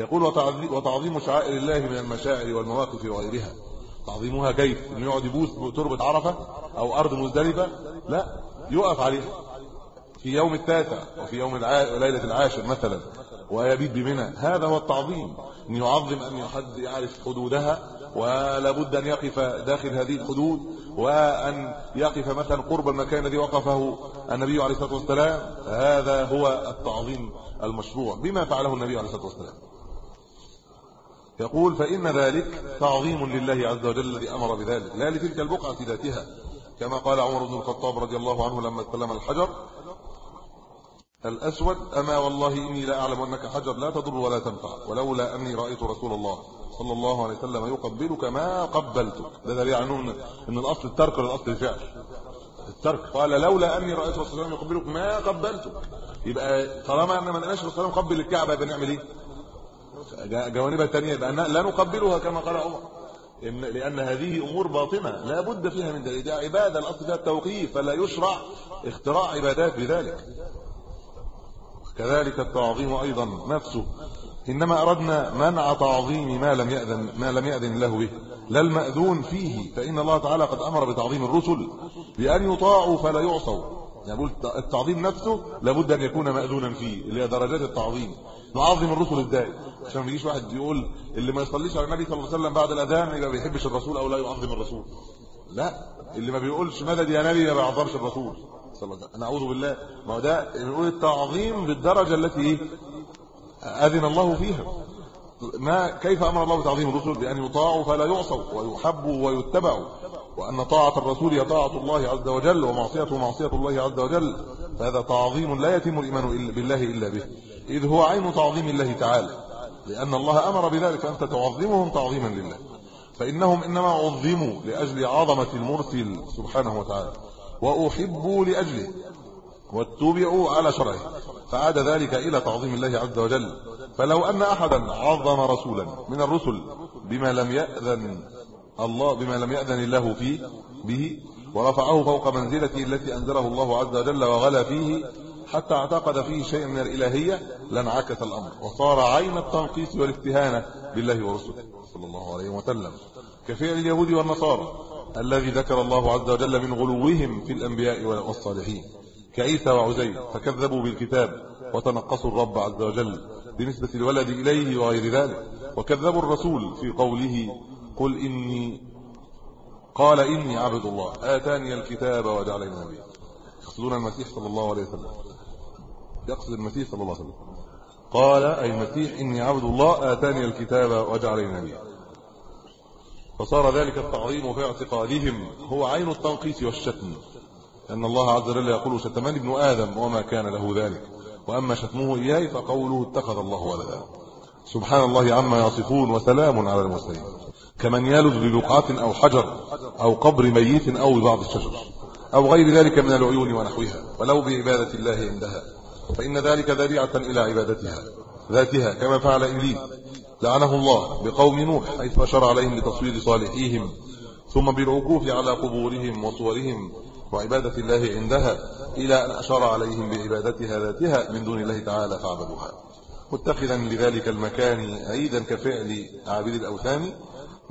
D: يقول وتعظيم شعائر الله من المشاعر والمواقف وغيرها. تعظيمها كيف؟ إنه يقعد يبوس تربه عرفة أو أرض مزدلفة؟ لا يقف عليها. في يوم التاسع وفي يوم. ليلة العاشر مثلا ويبيت بمنى. هذا هو التعظيم. إن يعظم أن يحد يعرف حدودها ولا بد أن يقف داخل هذه الحدود وأن يقف مثلا قرب المكان الذي وقفه النبي عليه الصلاة والسلام. هذا هو التعظيم المشروع بما فعله النبي عليه الصلاة والسلام. يقول فإن ذلك تعظيم لله عز وجل الذي أمر بذلك لا لتلك البقعة ذاتها. كما قال عمر بن الخطاب رضي الله عنه لما استلم الحجر الأسود أما والله إني لا أعلم أنك حجر لا تضر ولا تنفع ولولا أني رأيت رسول الله صلى الله عليه وسلم يقبلك ما قبلتك. ده دليل عنه إن الأصل الترك ولا الأصل الفعل. الترك. قال لولا أني رأيت رسول الله يقبلك ما قبلتك. يبقى طالما أن ما لقاش رسول الله يقبل الكعبة يبقى نعمل إيه؟ جوانبها الثانية يبقى لا نقبلها كما قال عمر. إن لأن هذه أمور باطنة لا بد فيها من دليل عبادة الأصل فيها التوقيف فلا يشرع اختراع عبادات بذلك. كذلك التعظيم أيضا نفسه. إنما أردنا منع تعظيم ما لم ياذن ما لم يأذن الله به لا المأذون فيه فإن الله تعالى قد أمر بتعظيم الرسل بأن يطاعوا فلا يعصوا. يعني التعظيم نفسه لابد أن يكون ماذونا فيه اللي هي درجات التعظيم. نعظم الرسل إزاي عشان ما يجيش واحد يقول اللي ما يصليش على النبي صلى الله عليه وسلم بعد الأذان يبقى ما بيحبش الرسول أو لا يعظم الرسول. لا اللي ما بيقولش مدد يا نبي ما بيعظمش الرسول. صلى الله عليه وسلم. نعوذ بالله. ما هو ده؟ بنقول التعظيم بالدرجة التي أذن الله فيها. ما كيف أمر الله بتعظيم الرسل؟ بأن يطاعوا فلا يعصوا ويحبوا ويتبعوا. وأن طاعة الرسول هي طاعة الله عز وجل ومعصيته معصية الله عز وجل. فهذا تعظيم لا يتم الإيمان بالله إلا به. إذ هو عين تعظيم الله تعالى. لأن الله أمر بذلك انت تعظمهم تعظيما لله. فإنهم إنما عظموا لأجل عظمة المرسل سبحانه وتعالى. واحبوا لأجله واتبعوا على شرعه فعاد ذلك إلى تعظيم الله عز وجل. فلو أن احدا عظم رسولا من الرسل بما لم يأذن الله بما لم يأذن الله فيه به ورفعه فوق منزلته التي أنزله الله عز وجل وغلا فيه حتى اعتقد فيه شيء من الإلهية لانعكس الأمر وصار عين التنقيص والاستهانه بالله ورسوله صلى الله عليه وسلم. كفعل اليهود والنصارى الذي ذكر الله عز وجل من غلوهم في الأنبياء والصالحين كعيسى وعزير فكذبوا بالكتاب وتنقصوا الرب عز وجل بنسبة الولد إليه وغير ذلك وكذبوا الرسول في قوله قل إني قال إني عبد الله آتاني الكتاب وجعلني نبيا. يقصدون المسيح صلى الله عليه وسلم. يقصد المسيح صلى الله عليه وسلم. قال أي المسيح إني عبد الله آتاني الكتاب وجعلني نبيا. فصار ذلك التعظيم في اعتقادهم هو عين التنقيس والشتم أن الله عز وجل يقول شتمان ابن آدم وما كان له ذلك وأما شتمه إياه فقوله اتخذ الله ولدا. سبحان الله عما يصفون وسلام على المرسلين. كمن يلد ببقعة أو حجر أو قبر ميت أو ببعض الشجر أو غير ذلك من العيون ونحوها ولو بعبادة الله عندها فإن ذلك ذريعة إلى عبادتها ذاتها كما فعل إبليس. لعنه الله بقوم نوح حيث أشار عليهم بتصوير صالحيهم ثم بالعكوف على قبورهم وصورهم وعبادة الله عندها إلى أن أشار عليهم بعبادتها ذاتها من دون الله تعالى فعبدوها. متخذا لذلك المكان عيدا كفعل عابد الأوثان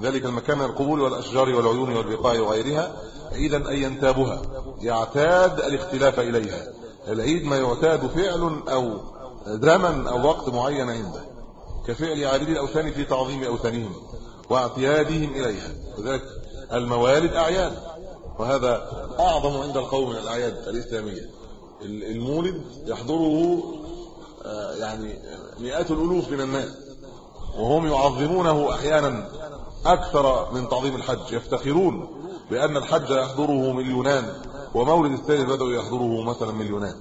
D: ذلك المكان القبور والأشجار والعيون والبقاع وغيرها عيدا أن ينتابها يعتاد الاختلاف إليها. العيد ما يعتاد فعل أو زمن أو وقت معين عنده. كفعل عابد الأوثان في تعظيم أوثانهم واعتيادهم إليها. وذلك الموالد أعياد. وهذا أعظم عند القوم من الأعياد الإسلامية. المولد يحضره آه، يعني مئات الألوف من الناس. وهم يعظمونه أحيانا أكثر من تعظيم الحج. يفتخرون بأن الحج يحضره مليونان ومولد السيد البدوي يحضره مثلا مليونان.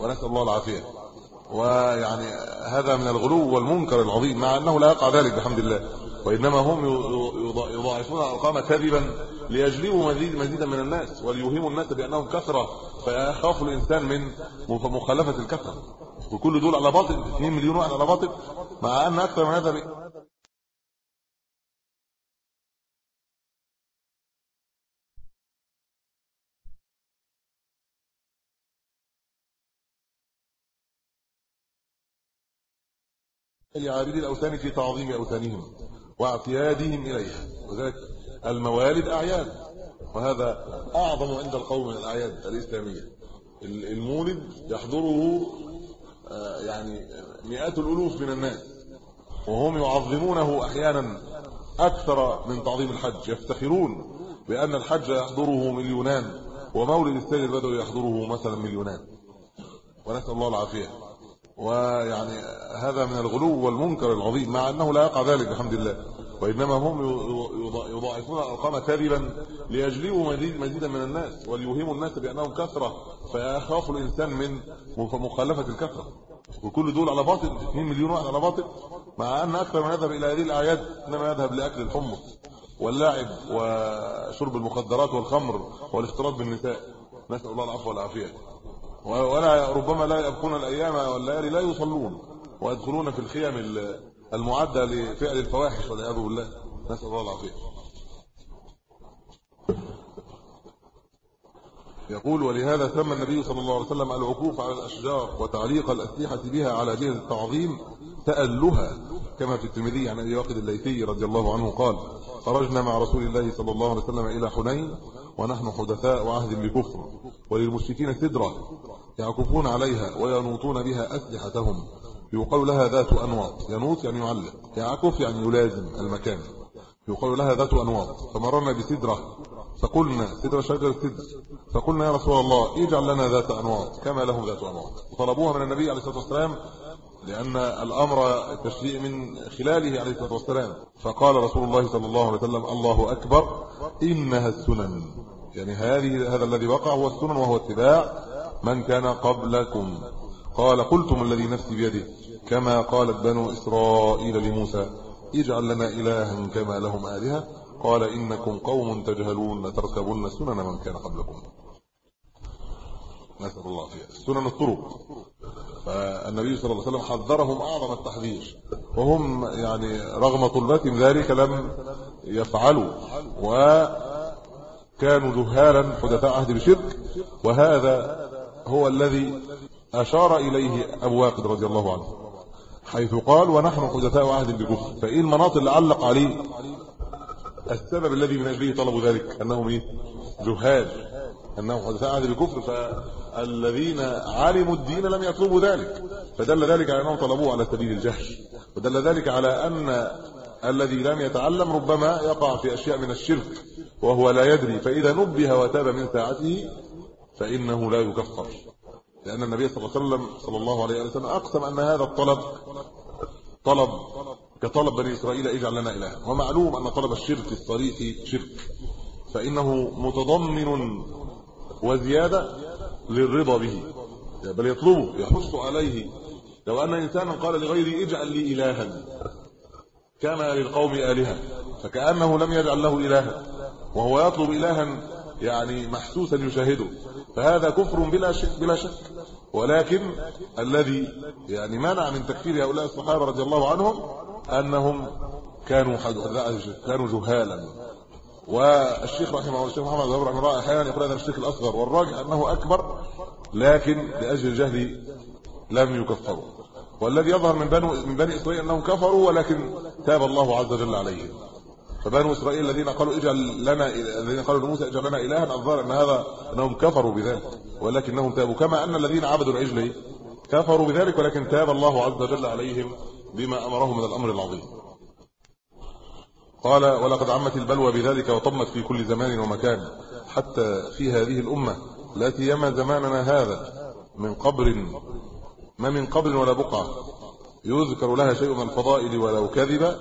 D: ونسأل الله العافية. ويعني هذا من الغلو والمنكر العظيم مع أنه لا يقع ذلك بحمد الله. وإنما هم يضاعفون الأرقام كذبا ليجلبوا مزيد مزيدا من الناس وليوهموا الناس بأنهم كثرة. فيخاف الإنسان من مخالفة الكثرة. وكل دول على باطل 2 مليون واحد على باطل مع أن أكثر من هذا لعابدي الأوثان في تعظيم أوثانهم واعتيادهم إليها. وذلك الموالد أعياد. وهذا أعظم عند القوم من الأعياد الإسلامية. المولد يحضره آه، يعني مئات الألوف من الناس. وهم يعظمونه أحيانا أكثر من تعظيم الحج. يفتخرون بأن الحج يحضره مليونان ومولد السيد البدوي يحضره مثلا مليونان. ونسأل الله العافية. ويعني هذا من الغلو والمنكر العظيم مع أنه لا يقع ذلك بحمد الله وإنما هم يضاعفون الأرقام كذبا ليجلبوا مزيد مزيدا من الناس وليوهموا الناس بأنهم كثرة فيخاف الإنسان من مخالفة الكثرة. وكل دول على باطل 2 مليون واحد على باطل مع أن أكثر من يذهب إلى هذه الأعياد إنما يذهب لأكل الحمص واللعب وشرب المخدرات والخمر والاختلاط بالنساء. نسأل الله العفو والعافية. ولا ربما لا يبقون الأيام والليالي لا يصلون ويدخلون في الخيم المعدة لفعل الفواحش والعياذ بالله. نسأل الله العافية. يقول ولهذا سمى النبي صلى الله عليه وسلم العكوف على الأشجار وتعليق الأسلحة بها على جهه التعظيم تألها. كما في الترمذي عن أبي واقد الليثي رضي الله عنه قال خرجنا مع رسول الله صلى الله عليه وسلم إلى حنين ونحن حدثاء عهد بكفر وللمشركين سدرة يعكفون عليها وينوطون بها أسلحتهم. يقال لها ذات أنواط. ينوط يعني يعلق. يعكف يعني يلازم المكان. يقال لها ذات أنواط. فمررنا بسدرة. فقلنا سدرة شجر سدر فقلنا يا رسول الله اجعل لنا ذات أنواط. كما لهم ذات أنواط. وطلبوها من النبي عليه الصلاة والسلام لأن الأمر التشريع من خلاله عليه الصلاة والسلام. فقال رسول الله صلى الله عليه وسلم الله أكبر إنها السنن. يعني هذه هذا الذي وقع هو السنن وهو اتباع من كان قبلكم. قال قلتم الذي نفسي بيده كما قالت بنو إسرائيل لموسى اجعل لنا إلها كما لهم آلهة. قال إنكم قوم تجهلون تركبون سنن من كان قبلكم. نسأل الله فيها. سنن الطرق. فالنبي صلى الله عليه وسلم حذرهم أعظم التحذير. وهم يعني رغم طلبتهم ذلك لم يفعلوا. وكانوا جهالا حدثاء عهد بشرك وهذا هو الذي أشار إليه أبو واقد رضي الله عنه. حيث قال ونحن حدثاء عهد بكفر فايه المناط اللي علق عليه السبب الذي من أجله طلبوا ذلك أنهم إيه؟ جهال. أنهم حدثاء عهد بكفر فالذين علموا الدين لم يطلبوا ذلك. فدل ذلك على أنهم طلبوه على سبيل الجهل. ودل ذلك على أن الذي لم يتعلم ربما يقع في أشياء من الشرك وهو لا يدري. فإذا نبه وتاب من ساعته فإنه لا يكفر. لأن النبي صلى الله عليه وسلم صلى الله عليه وسلم أقسم أن هذا الطلب طلب كطلب بني إسرائيل اجعل لنا إلها. ومعلوم أن طلب الشرك الصريح شرك. فإنه متضمن وزيادة للرضا به. بل يطلبه يحث عليه. لو أن إنسانا قال لغيره اجعل لي إلها. كان للقوم آلهة. فكأنه لم يجعل له إلها. وهو يطلب إلها يعني محسوسا يشاهده. فهذا كفر بلا شك بلا شك. ولكن الذي يعني منع من تكفير هؤلاء الصحابة رضي الله عنهم أنهم كانوا كانوا جهالا. والشيخ رحمه الله الشيخ محمد بن رحمه الله أحيانا يقول هذا الشيخ الأصغر والراجح أنه أكبر لكن لأجل الجهل لم يكفروا. والذي يظهر من بني من بني إسرائيل أنهم كفروا ولكن تاب الله عز وجل عليهم. فبنو إسرائيل الذين قالوا اجعل لنا الذين قالوا لموسى اجعل لنا الها الظاهر أن هذا أنهم كفروا بذلك ولكنهم تابوا. كما أن الذين عبدوا العجل كفروا بذلك ولكن تاب الله عز وجل عليهم بما أمرهم من الأمر العظيم. قال ولقد عمت البلوى بذلك وطمت في كل زمان ومكان حتى في هذه الأمة لا سيما زماننا هذا من قبر ما من قبر ولا بقعة يذكر لها شيء من الفضائل ولو كذب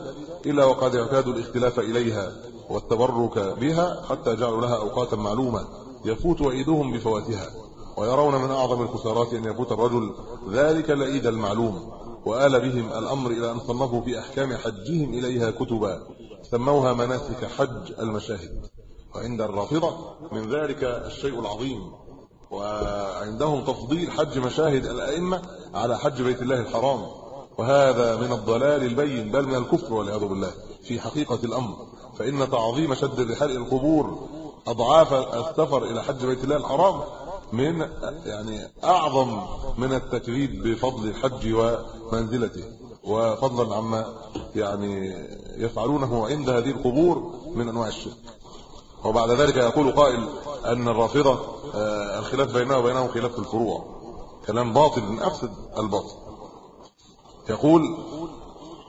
D: إلا وقد اعتادوا الاختلاف إليها والتبرك بها حتى جعلوا لها أوقاتا معلومة يفوت عيدهم بفواتها ويرون من أعظم الخسارات أن يفوت الرجل ذلك العيد المعلوم وآل بهم الأمر إلى أن صنفوا في أحكام حجهم إليها كتبا سموها مناسك حج المشاهد وعند الرافضة من ذلك الشيء العظيم وعندهم تفضيل حج مشاهد الأئمة على حج بيت الله الحرام وهذا من الضلال البين بل من الكفر والعياذ بالله في حقيقة الأمر فإن تعظيم شد الرحال القبور أضعاف السفر إلى حج بيت الله الحرام من يعني أعظم من التكذيب بفضل الحج ومنزلته. وفضلا عما يعني يفعلونه عند هذه القبور من أنواع الشرك. وبعد ذلك يقول قائل أن الرافضة آه، الخلاف بينه وبينهم خلاف الفروع. كلام باطل من أفسد الباطل. يقول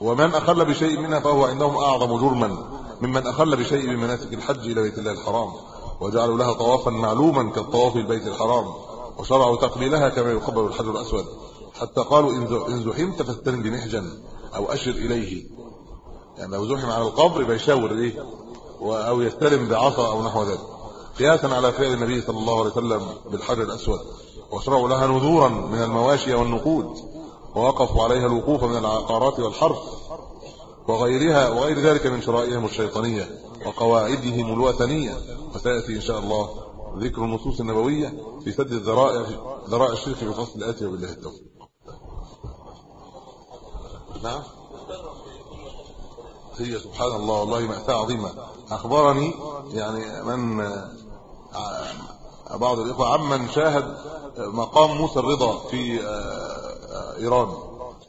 D: ومن أخل بشيء منها فهو عندهم أعظم جرما. ممن أخل بشيء من مناسك الحج إلى بيت الله الحرام وجعلوا لها طوافا معلوما كالطواف البيت الحرام وشرعوا تقبيلها كما يقبل الحجر الأسود. حتى قالوا إن زحمت فاستلم بمحجن أو أشر إليه. يعني لو زحم على القبر بيشاور إيه أو يستلم بعصا أو نحو ذلك. قياسا على فعل النبي صلى الله عليه وسلم بالحجر الأسود. وشرعوا لها نذورا من المواشي والنقود. ووقفوا عليها الوقوف من العقارات والحرث. وغيرها وغير ذلك من شرائعهم الشيطانية وقواعدهم الوثنية. وسياتي إن شاء الله ذكر النصوص النبوية في سد الذرائع ذرائع الشرك في الفصل الآتي وبالله التوفيق. نعم. هي سبحان الله والله مأساة عظيمة. أخبرني يعني من آه، بعض الإخوة عمن شاهد مقام موسى الرضا في آه، إيران.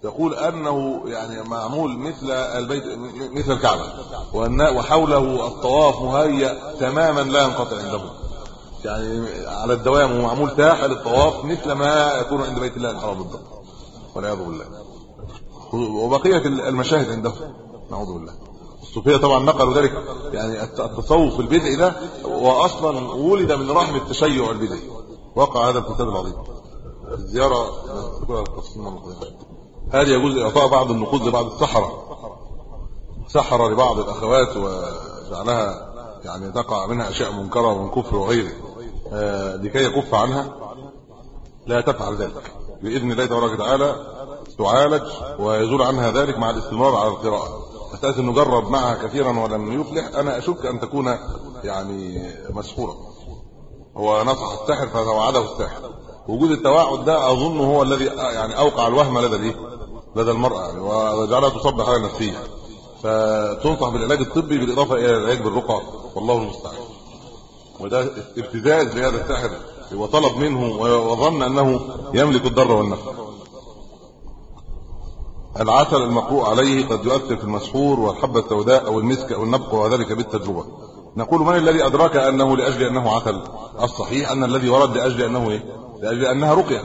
D: يقول أنه يعني معمول مثل البيت مثل الكعبة وحوله الطواف مهيأ تماما لا ينقطع عنده. يعني على الدوام ومعمول ساحه للطواف مثل ما يكون عند بيت الله الحرام بالضبط. والعياذ بالله. وبقية المشاهد عنده. نعوذ بالله. الصوفية طبعا نقلوا ذلك. يعني التصوف البدعي ده واصلا ولد من رحم التشيع البدعي وقع هذا الفساد العظيم. الزيارة هل يجوز إعطاء بعض النقود لبعض السحرة. سحر لبعض الأخوات وجعلها يعني تقع منها أشياء منكرة ومن كفر وغيره. آه لكي يكف عنها. لا تفعل ذلك. بإذن الله تبارك وتعالى تعالج ويزول عنها ذلك مع الاستمرار على القراءة. مساله انه جرب معها كثيرا ولم يفلح. أنا أشك أن تكون يعني مسحورة. هو نصح الساحر فتوعده الساحر. وجود التوعد ده أظن هو الذي يعني أوقع الوهم لدى الإيه؟ لدى المرأة. يعني وجعلها تصبح على نفسية. فتنصح بالعلاج الطبي بالإضافة إلى العلاج بالرقى. والله المستعان. وده ابتزاز لهذا الساحر. وطلب منه وظن أنه يملك الضر والنفع. العسل المقروء عليه قد يؤثر في المسحور والحبة السوداء أو المسك أو النبق وذلك بالتجربة. نقول من الذي أدرك أنه لأجل أنه عسل الصحيح أن الذي ورد لأجل أنه إيه؟ لأجل أنها رقية.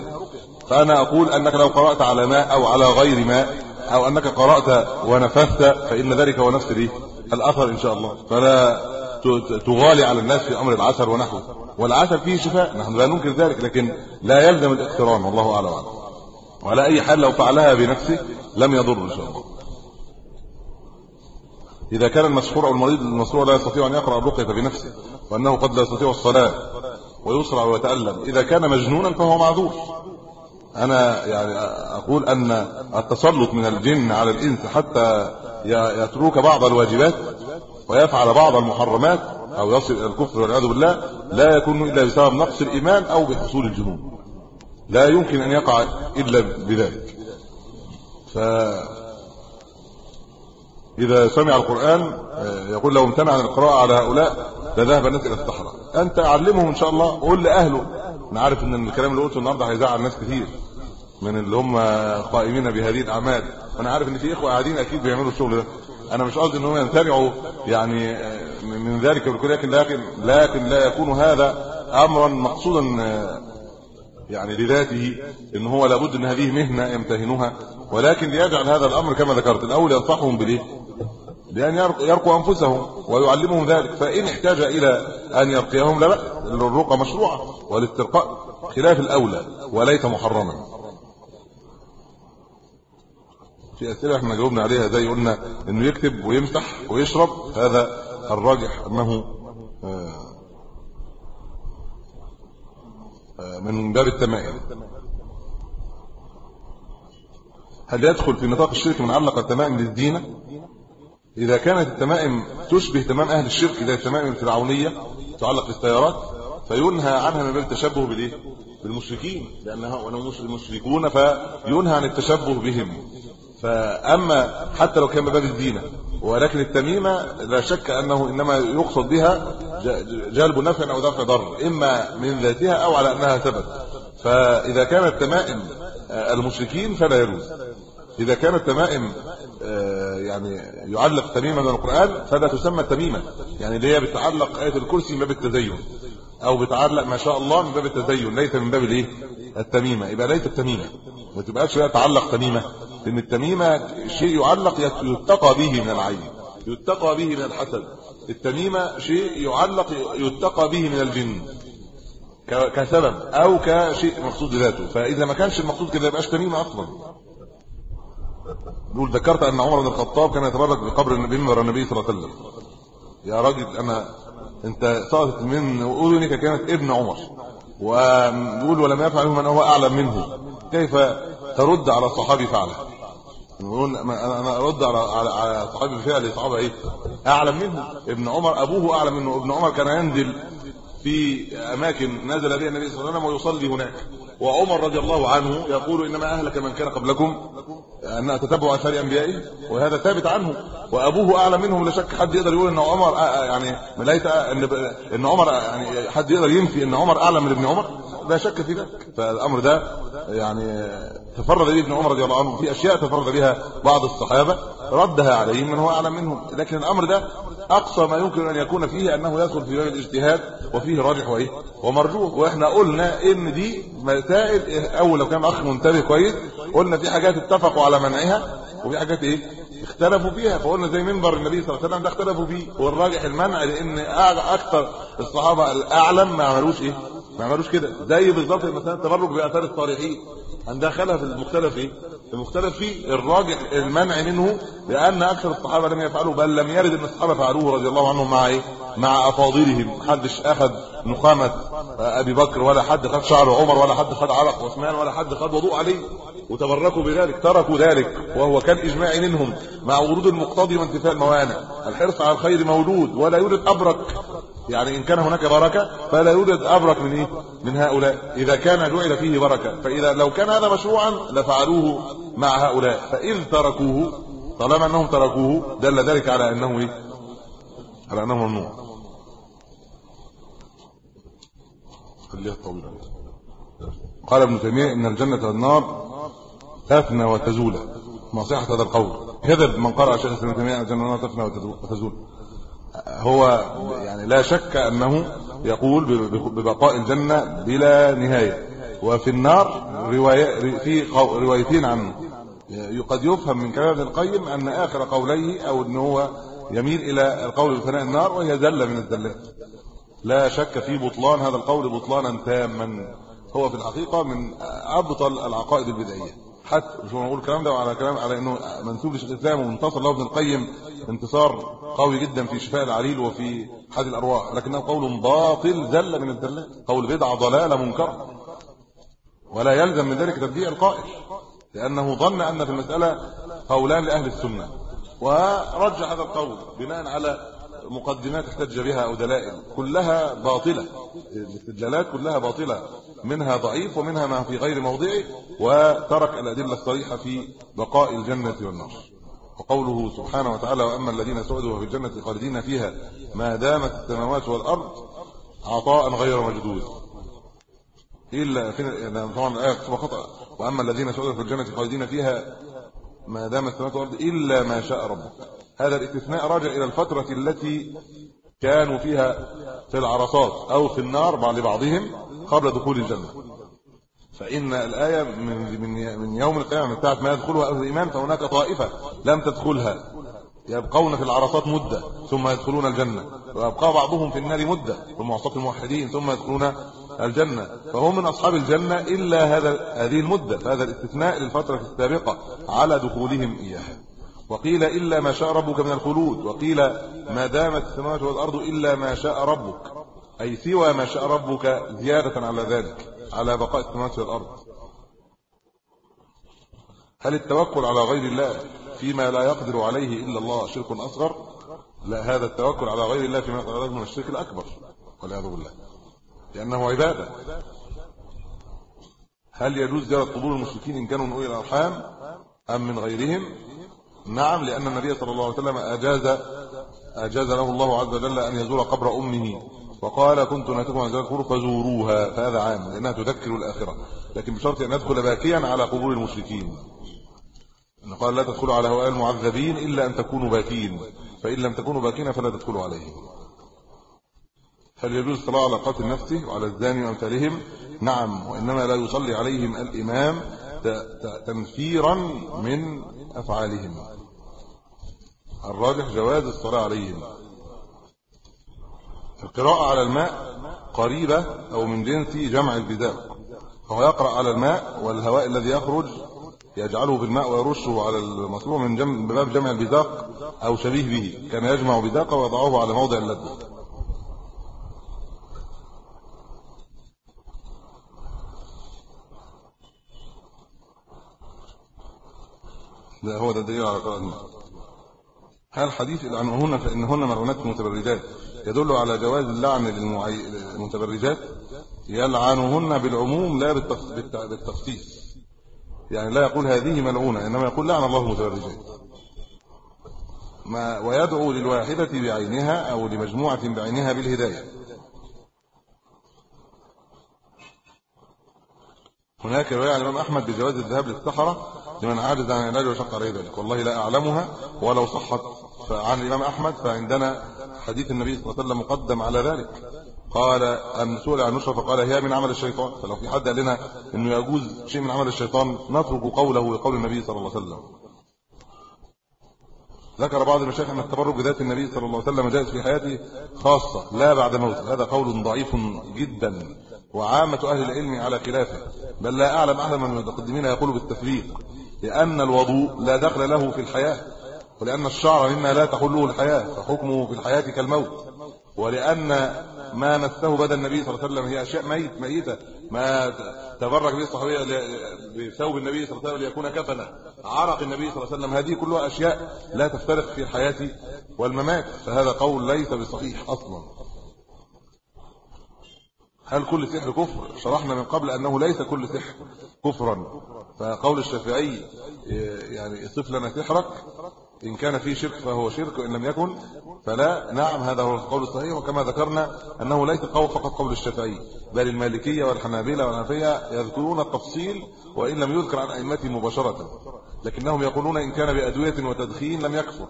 D: فأنا أقول أنك لو قرأت على ماء أو على غير ماء أو أنك قرأت ونفثت فإن ذلك هو نفس الإيه؟ الأثر إن شاء الله. فلا تغالي على الناس في أمر العسل ونحوه. والعسل فيه شفاء. نحن لا ننكر ذلك لكن لا يلزم الاقتران والله أعلم. وعلى أي حال لو فعلها بنفسه لم يضر إن شاء الله. إذا كان المسحور أو المريض المسحور لا يستطيع أن يقرأ الرقية بنفسه وأنه قد لا يستطيع الصلاة ويسرع ويتألم. إذا كان مجنونا فهو معذور. أنا يعني أقول أن التسلط من الجن على الإنس حتى يترك بعض الواجبات ويفعل بعض المحرمات أو يصل إلى الكفر والعياذ بالله لا يكون إلا بسبب نقص الإيمان أو بحصول الجنون. لا يمكن أن يقع إلا بذلك. ف اذا سمع القرآن آه، يقول لو امتنع عن القراءة على هؤلاء لذهب الناس إلى الصحراء. أنت علمهم إن شاء الله قول لأهله. أنا عارف إن الكلام اللي قلته النهارده هيزعل ناس كتير من اللي هم قائمين بهذه الأعمال. وأنا عارف إن في إخوة قاعدين أكيد بيعملوا الشغل ده. أنا مش قصدي إن هم ينتفعوا يعني آه، من ذلك لكن لكن لكن لا يكون هذا امرا مقصودا آه، يعني لذاته إن هو لابد إن هذه مهنة يمتهنها ولكن ليجعل هذا الأمر كما ذكرت الأول ينصحهم بالايه بأن يرقوا أنفسهم ويعلمهم ذلك فإن احتاج إلى أن يرقيهم لا لا الرقى مشروعة والاسترقاء خلاف الأولى وليس محرما. في أسئلة إحنا جاوبنا عليها زي قلنا إنه يكتب ويمسح ويشرب هذا الراجح أنه من باب التمائم. هل يدخل في نطاق الشرك من علق التمائم للدينه إذا كانت التمائم تشبه تمام أهل الشرك زي التمائم الفرعونية تعلق بالسيارات فينهى عنها من باب التشبه بالإيه؟ بالمشركين لانها المشركون فينهى عن التشبه بهم. فأما حتى لو كان باب الزينه ولكن التميمة لا شك أنه إنما يقصد بها جلب نفع أو دفع ضر إما من ذاتها أو على أنها سبب فإذا كانت تمائم المشركين فلا يجوز. إذا كانت تمائم آه، يعني يعلق تميمة من القرآن فلا تسمى تميمة. يعني اللي هي بتعلق آية الكرسي من باب التزين. أو بتعلق ما شاء الله من باب التزين ليس من باب الإيه؟ التميمة. يبقى ليست تميمة. ما تبقاش بقى تعلق تميمة. لأن التميمه شيء يعلق يتقى به من العين يتقى به من الحسد. التميمه شيء يعلق يتقى به من الجن كسبب أو كشيء مقصود ذاته فإذا ما كانش المقصود كده يبقاش تميمه أصلا. نقول ذكرت أن عمر بن الخطاب كان يتبرك بقبر النبي النبي صلى الله عليه وسلم. يا راجل أنا أنت سقطت من أذنك كانت ابن عمر. ونقول ولم يفعل من هو أعلم منه. كيف ترد على الصحابي فعله نقول أنا أرد على على صحابي فعل صحابه إيه؟ أعلم منه. ابن عمر أبوه أعلم منه. ابن عمر كان ينزل في أماكن نزل بها النبي صلى الله عليه وسلم ويصلي هناك. وعمر رضي الله عنه يقول إنما أهلك من كان قبلكم ان تتبعوا أثار انبيائه وهذا ثابت عنه. وأبوه أعلم منهم لا شك حد يقدر يقول إن عمر يعني ليت إن عمر يعني حد يقدر ينفي إن عمر أعلم من ابن عمر. لا شك في ذلك فالأمر ده يعني تفرد به ابن عمر رضي الله عنه في أشياء تفرد بها بعض الصحابة ردها عليهم من هو أعلم منهم. لكن الأمر ده أقصى ما يمكن أن يكون فيه أنه يدخل في باب الاجتهاد وفيه راجح وإيه؟ ومرجوح. وإحنا قلنا إن دي مسائل أول لو كان أخ منتبه كويس قلنا في حاجات اتفقوا على منعها وفي حاجات إيه؟ اختلفوا فيها. فقلنا زي منبر النبي صلى الله عليه وسلم ده اختلفوا فيه. والراجح المنع لأن أكثر الصحابة الأعلم ما عملوش إيه؟ ما عملوش كده. زي بالظبط مثلا التبرك بأثار الصالحين. هندخلها في المختلف إيه؟ المختلف فيه الراجح المنع منه لأن أكثر الصحابة لم يفعلوا بل لم يرد أن الصحابة فعلوه رضي الله عنهم مع إيه؟ مع أفاضلهم. محدش أخذ نقامة أبي بكر ولا حد خد شعر عمر ولا حد خد عرق عثمان ولا حد خد وضوء عليه وتبركوا بذلك. تركوا ذلك. وهو كان اجماع منهم مع ورود المقتضي وانتفاء الموانع. الحرص على الخير مولود ولا يوجد أبرك. يعني إن كان هناك بركة فلا يوجد أبرك من إيه؟ من هؤلاء. إذا كان جعل فيه بركة فإذا لو كان هذا مشروعا لفعلوه مع هؤلاء. فإذ تركوه طالما أنهم تركوه دل ذلك على أنه إيه؟ على أنه ممنوع. خليها طويلة. قال ابن تيمية إن الجنة والنار تفنى وتزول. صحه هذا القول. كذب من قرأ شيخ ابن تيمية الجنة والنار تفنى وتزول. هو يعني لا شك أنه يقول ببقاء الجنة بلا نهاية. وفي النار روايه في روايتين عنه. قد يفهم من كلام ابن القيم أن آخر قوليه أو ان هو يميل إلى القول بفناء النار وهي ذله من الذلات لا شك في بطلان هذا القول بطلانا تاما. هو في الحقيقة من أبطل العقائد البدعية. حتى مش نقول الكلام ده على كلام على إنه منسوب لشيخ الاسلام ومنتصر له ابن القيم انتصار قوي جدا في شفاء العليل وفي حد الأرواح لكنه قول باطل ذل من الذلات قول بدعه ضلاله منكره ولا يلزم من ذلك تبديع القائل لأنه ظن أن في المسألة قولان لأهل السنة ورجح هذا القول بناء على مقدمات احتج بها أو دلائل كلها باطلة. الاستدلالات كلها باطلة. منها ضعيف ومنها ما في غير موضعه وترك الأدلة الصريحة في بقاء الجنة والنار. وقوله سبحانه وتعالى وأما الذين سعدوا في الجنة خالدين فيها ما دامت السماوات والأرض عطاء غير مجدود. إلا في يعني طبعا الآية خطأ. وأما الذين سعدوا في الجنة خالدين فيها ما دامت السماوات والأرض إلا ما شاء ربك. هذا الاستثناء راجع إلى الفترة التي كانوا فيها في العرصات أو في النار بعض بعضهم قبل دخول الجنة. فإن الآية من من من يوم القيامة بتاعت ما يدخلها أهل الإيمان فهناك طائفة لم تدخلها. يبقون في العرصات مدة ثم يدخلون الجنة. ويبقى بعضهم في النار مدة عصاه الموحدين ثم يدخلون الجنة. فهم من أصحاب الجنة إلا هذا هذه المدة. فهذا الاستثناء للفترة السابقة على دخولهم إياها. وقيل إلا ما شاء ربك من الخلود وقيل ما دامت السماوات والأرض إلا ما شاء ربك أي سوى ما شاء ربك زيادة على ذلك على بقاء السماوات والأرض. هل التوكل على غير الله فيما لا يقدر عليه إلا الله شرك أصغر؟ لا هذا التوكل على غير الله فيما يقدر من الشرك الأكبر والعياذ بالله لأنه عبادة. هل يجوز زياره قبور المشركين إن كانوا من أولي الأرحام أم من غيرهم؟ نعم لأن النبي صلى الله عليه وسلم أجاز أجاز له الله عز وجل أن يزور قبر أمه وقال كنت نهيتكم عن زياره القبور فزوروها فهذا عام لأنها تذكر الآخرة لكن بشرط أن ندخل باكيا على قبور المشركين. إن قال لا تدخلوا على هؤلاء المعذبين إلا أن تكونوا باكين فإن لم تكونوا باكين فلا تدخلوا عليهم. هل يجوز الصلاه على قاتل نفسه وعلى الزاني وأمثالهم؟ نعم وإنما لا يصلي عليهم الإمام تنفيرا من أفعالهم. الراجح جواز الصلاة عليهم. القراءة على الماء قريبة أو من جنس جمع البداق فهو يقرأ على الماء والهواء الذي يخرج يجعله في الماء ويرشه على المصلوع من جم... باب جمع البداق أو شبيه به كان يجمع بداقه ويضعه على موضع اللذه ده هو ده دليل على قراءة هل حديث العنهن فإنهن مرغنات متبرجات يدل على جواز اللعن للمتبرجات؟ يلعنهن بالعموم لا بالتخصيص. يعني لا يقول هذه ملعونة إنما يقول لعن الله المتبرجات. ما ويدعو للواحدة بعينها أو لمجموعة بعينها بالهداية. هناك رواية عن الإمام أحمد بجواز الذهاب للصحراء لمن عاجز عن العلاج وشق عليه ذلك. والله لا أعلمها ولو صحت. عن الإمام أحمد فعندنا حديث النبي صلى الله عليه وسلم مقدم على ذلك. قال أن سئل عن نشره فقال هي من عمل الشيطان. فلو في حد قال لنا إنه يجوز شيء من عمل الشيطان نترك قوله وقول النبي صلى الله عليه وسلم. ذكر بعض المشايخ أن التبرك بذات النبي صلى الله عليه وسلم جائز في حياته خاصة لا بعد موته. هذا قول ضعيف جدا. وعامة أهل العلم على خلافه. بل لا أعلم احد من المتقدمين يقول بالتفريق. لأن الوضوء لا دخل له في الحياة ولأن الشعر مما لا تحله الحياة فحكمه في الحياة كالموت. ولأن ما مسه بدن النبي صلى الله عليه وسلم هي أشياء ميت ميتة. ما تبرك به الصحابية بثوب النبي صلى الله عليه وسلم ليكون كفنا عرق النبي صلى الله عليه وسلم. هذه كلها أشياء لا تفترق في الحياة والممات. فهذا قول ليس بصحيح أصلا. هل كل سحر كفر؟ شرحنا من قبل أنه ليس كل سحر كفرا. فقول الشافعي يعني اصف لنا سحرك إن كان فيه شرك فهو شرك وإن لم يكن فلا نعم هذا هو القول الصحيح وكما ذكرنا أنه ليس قول فقط قول الشافعي بل المالكية والحنابلة والحنفية يذكرون التفصيل وإن لم يذكر عن أئمتهم مباشرة لكنهم يقولون إن كان بأدوية وتدخين لم يكفر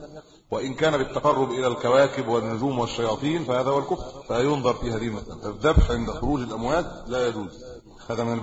D: وإن كان بالتقرب إلى الكواكب والنجوم والشياطين فهذا هو الكفر فينظر في هذه المسألة. الذبح عند خروج الأموات لا يجوز. هذا من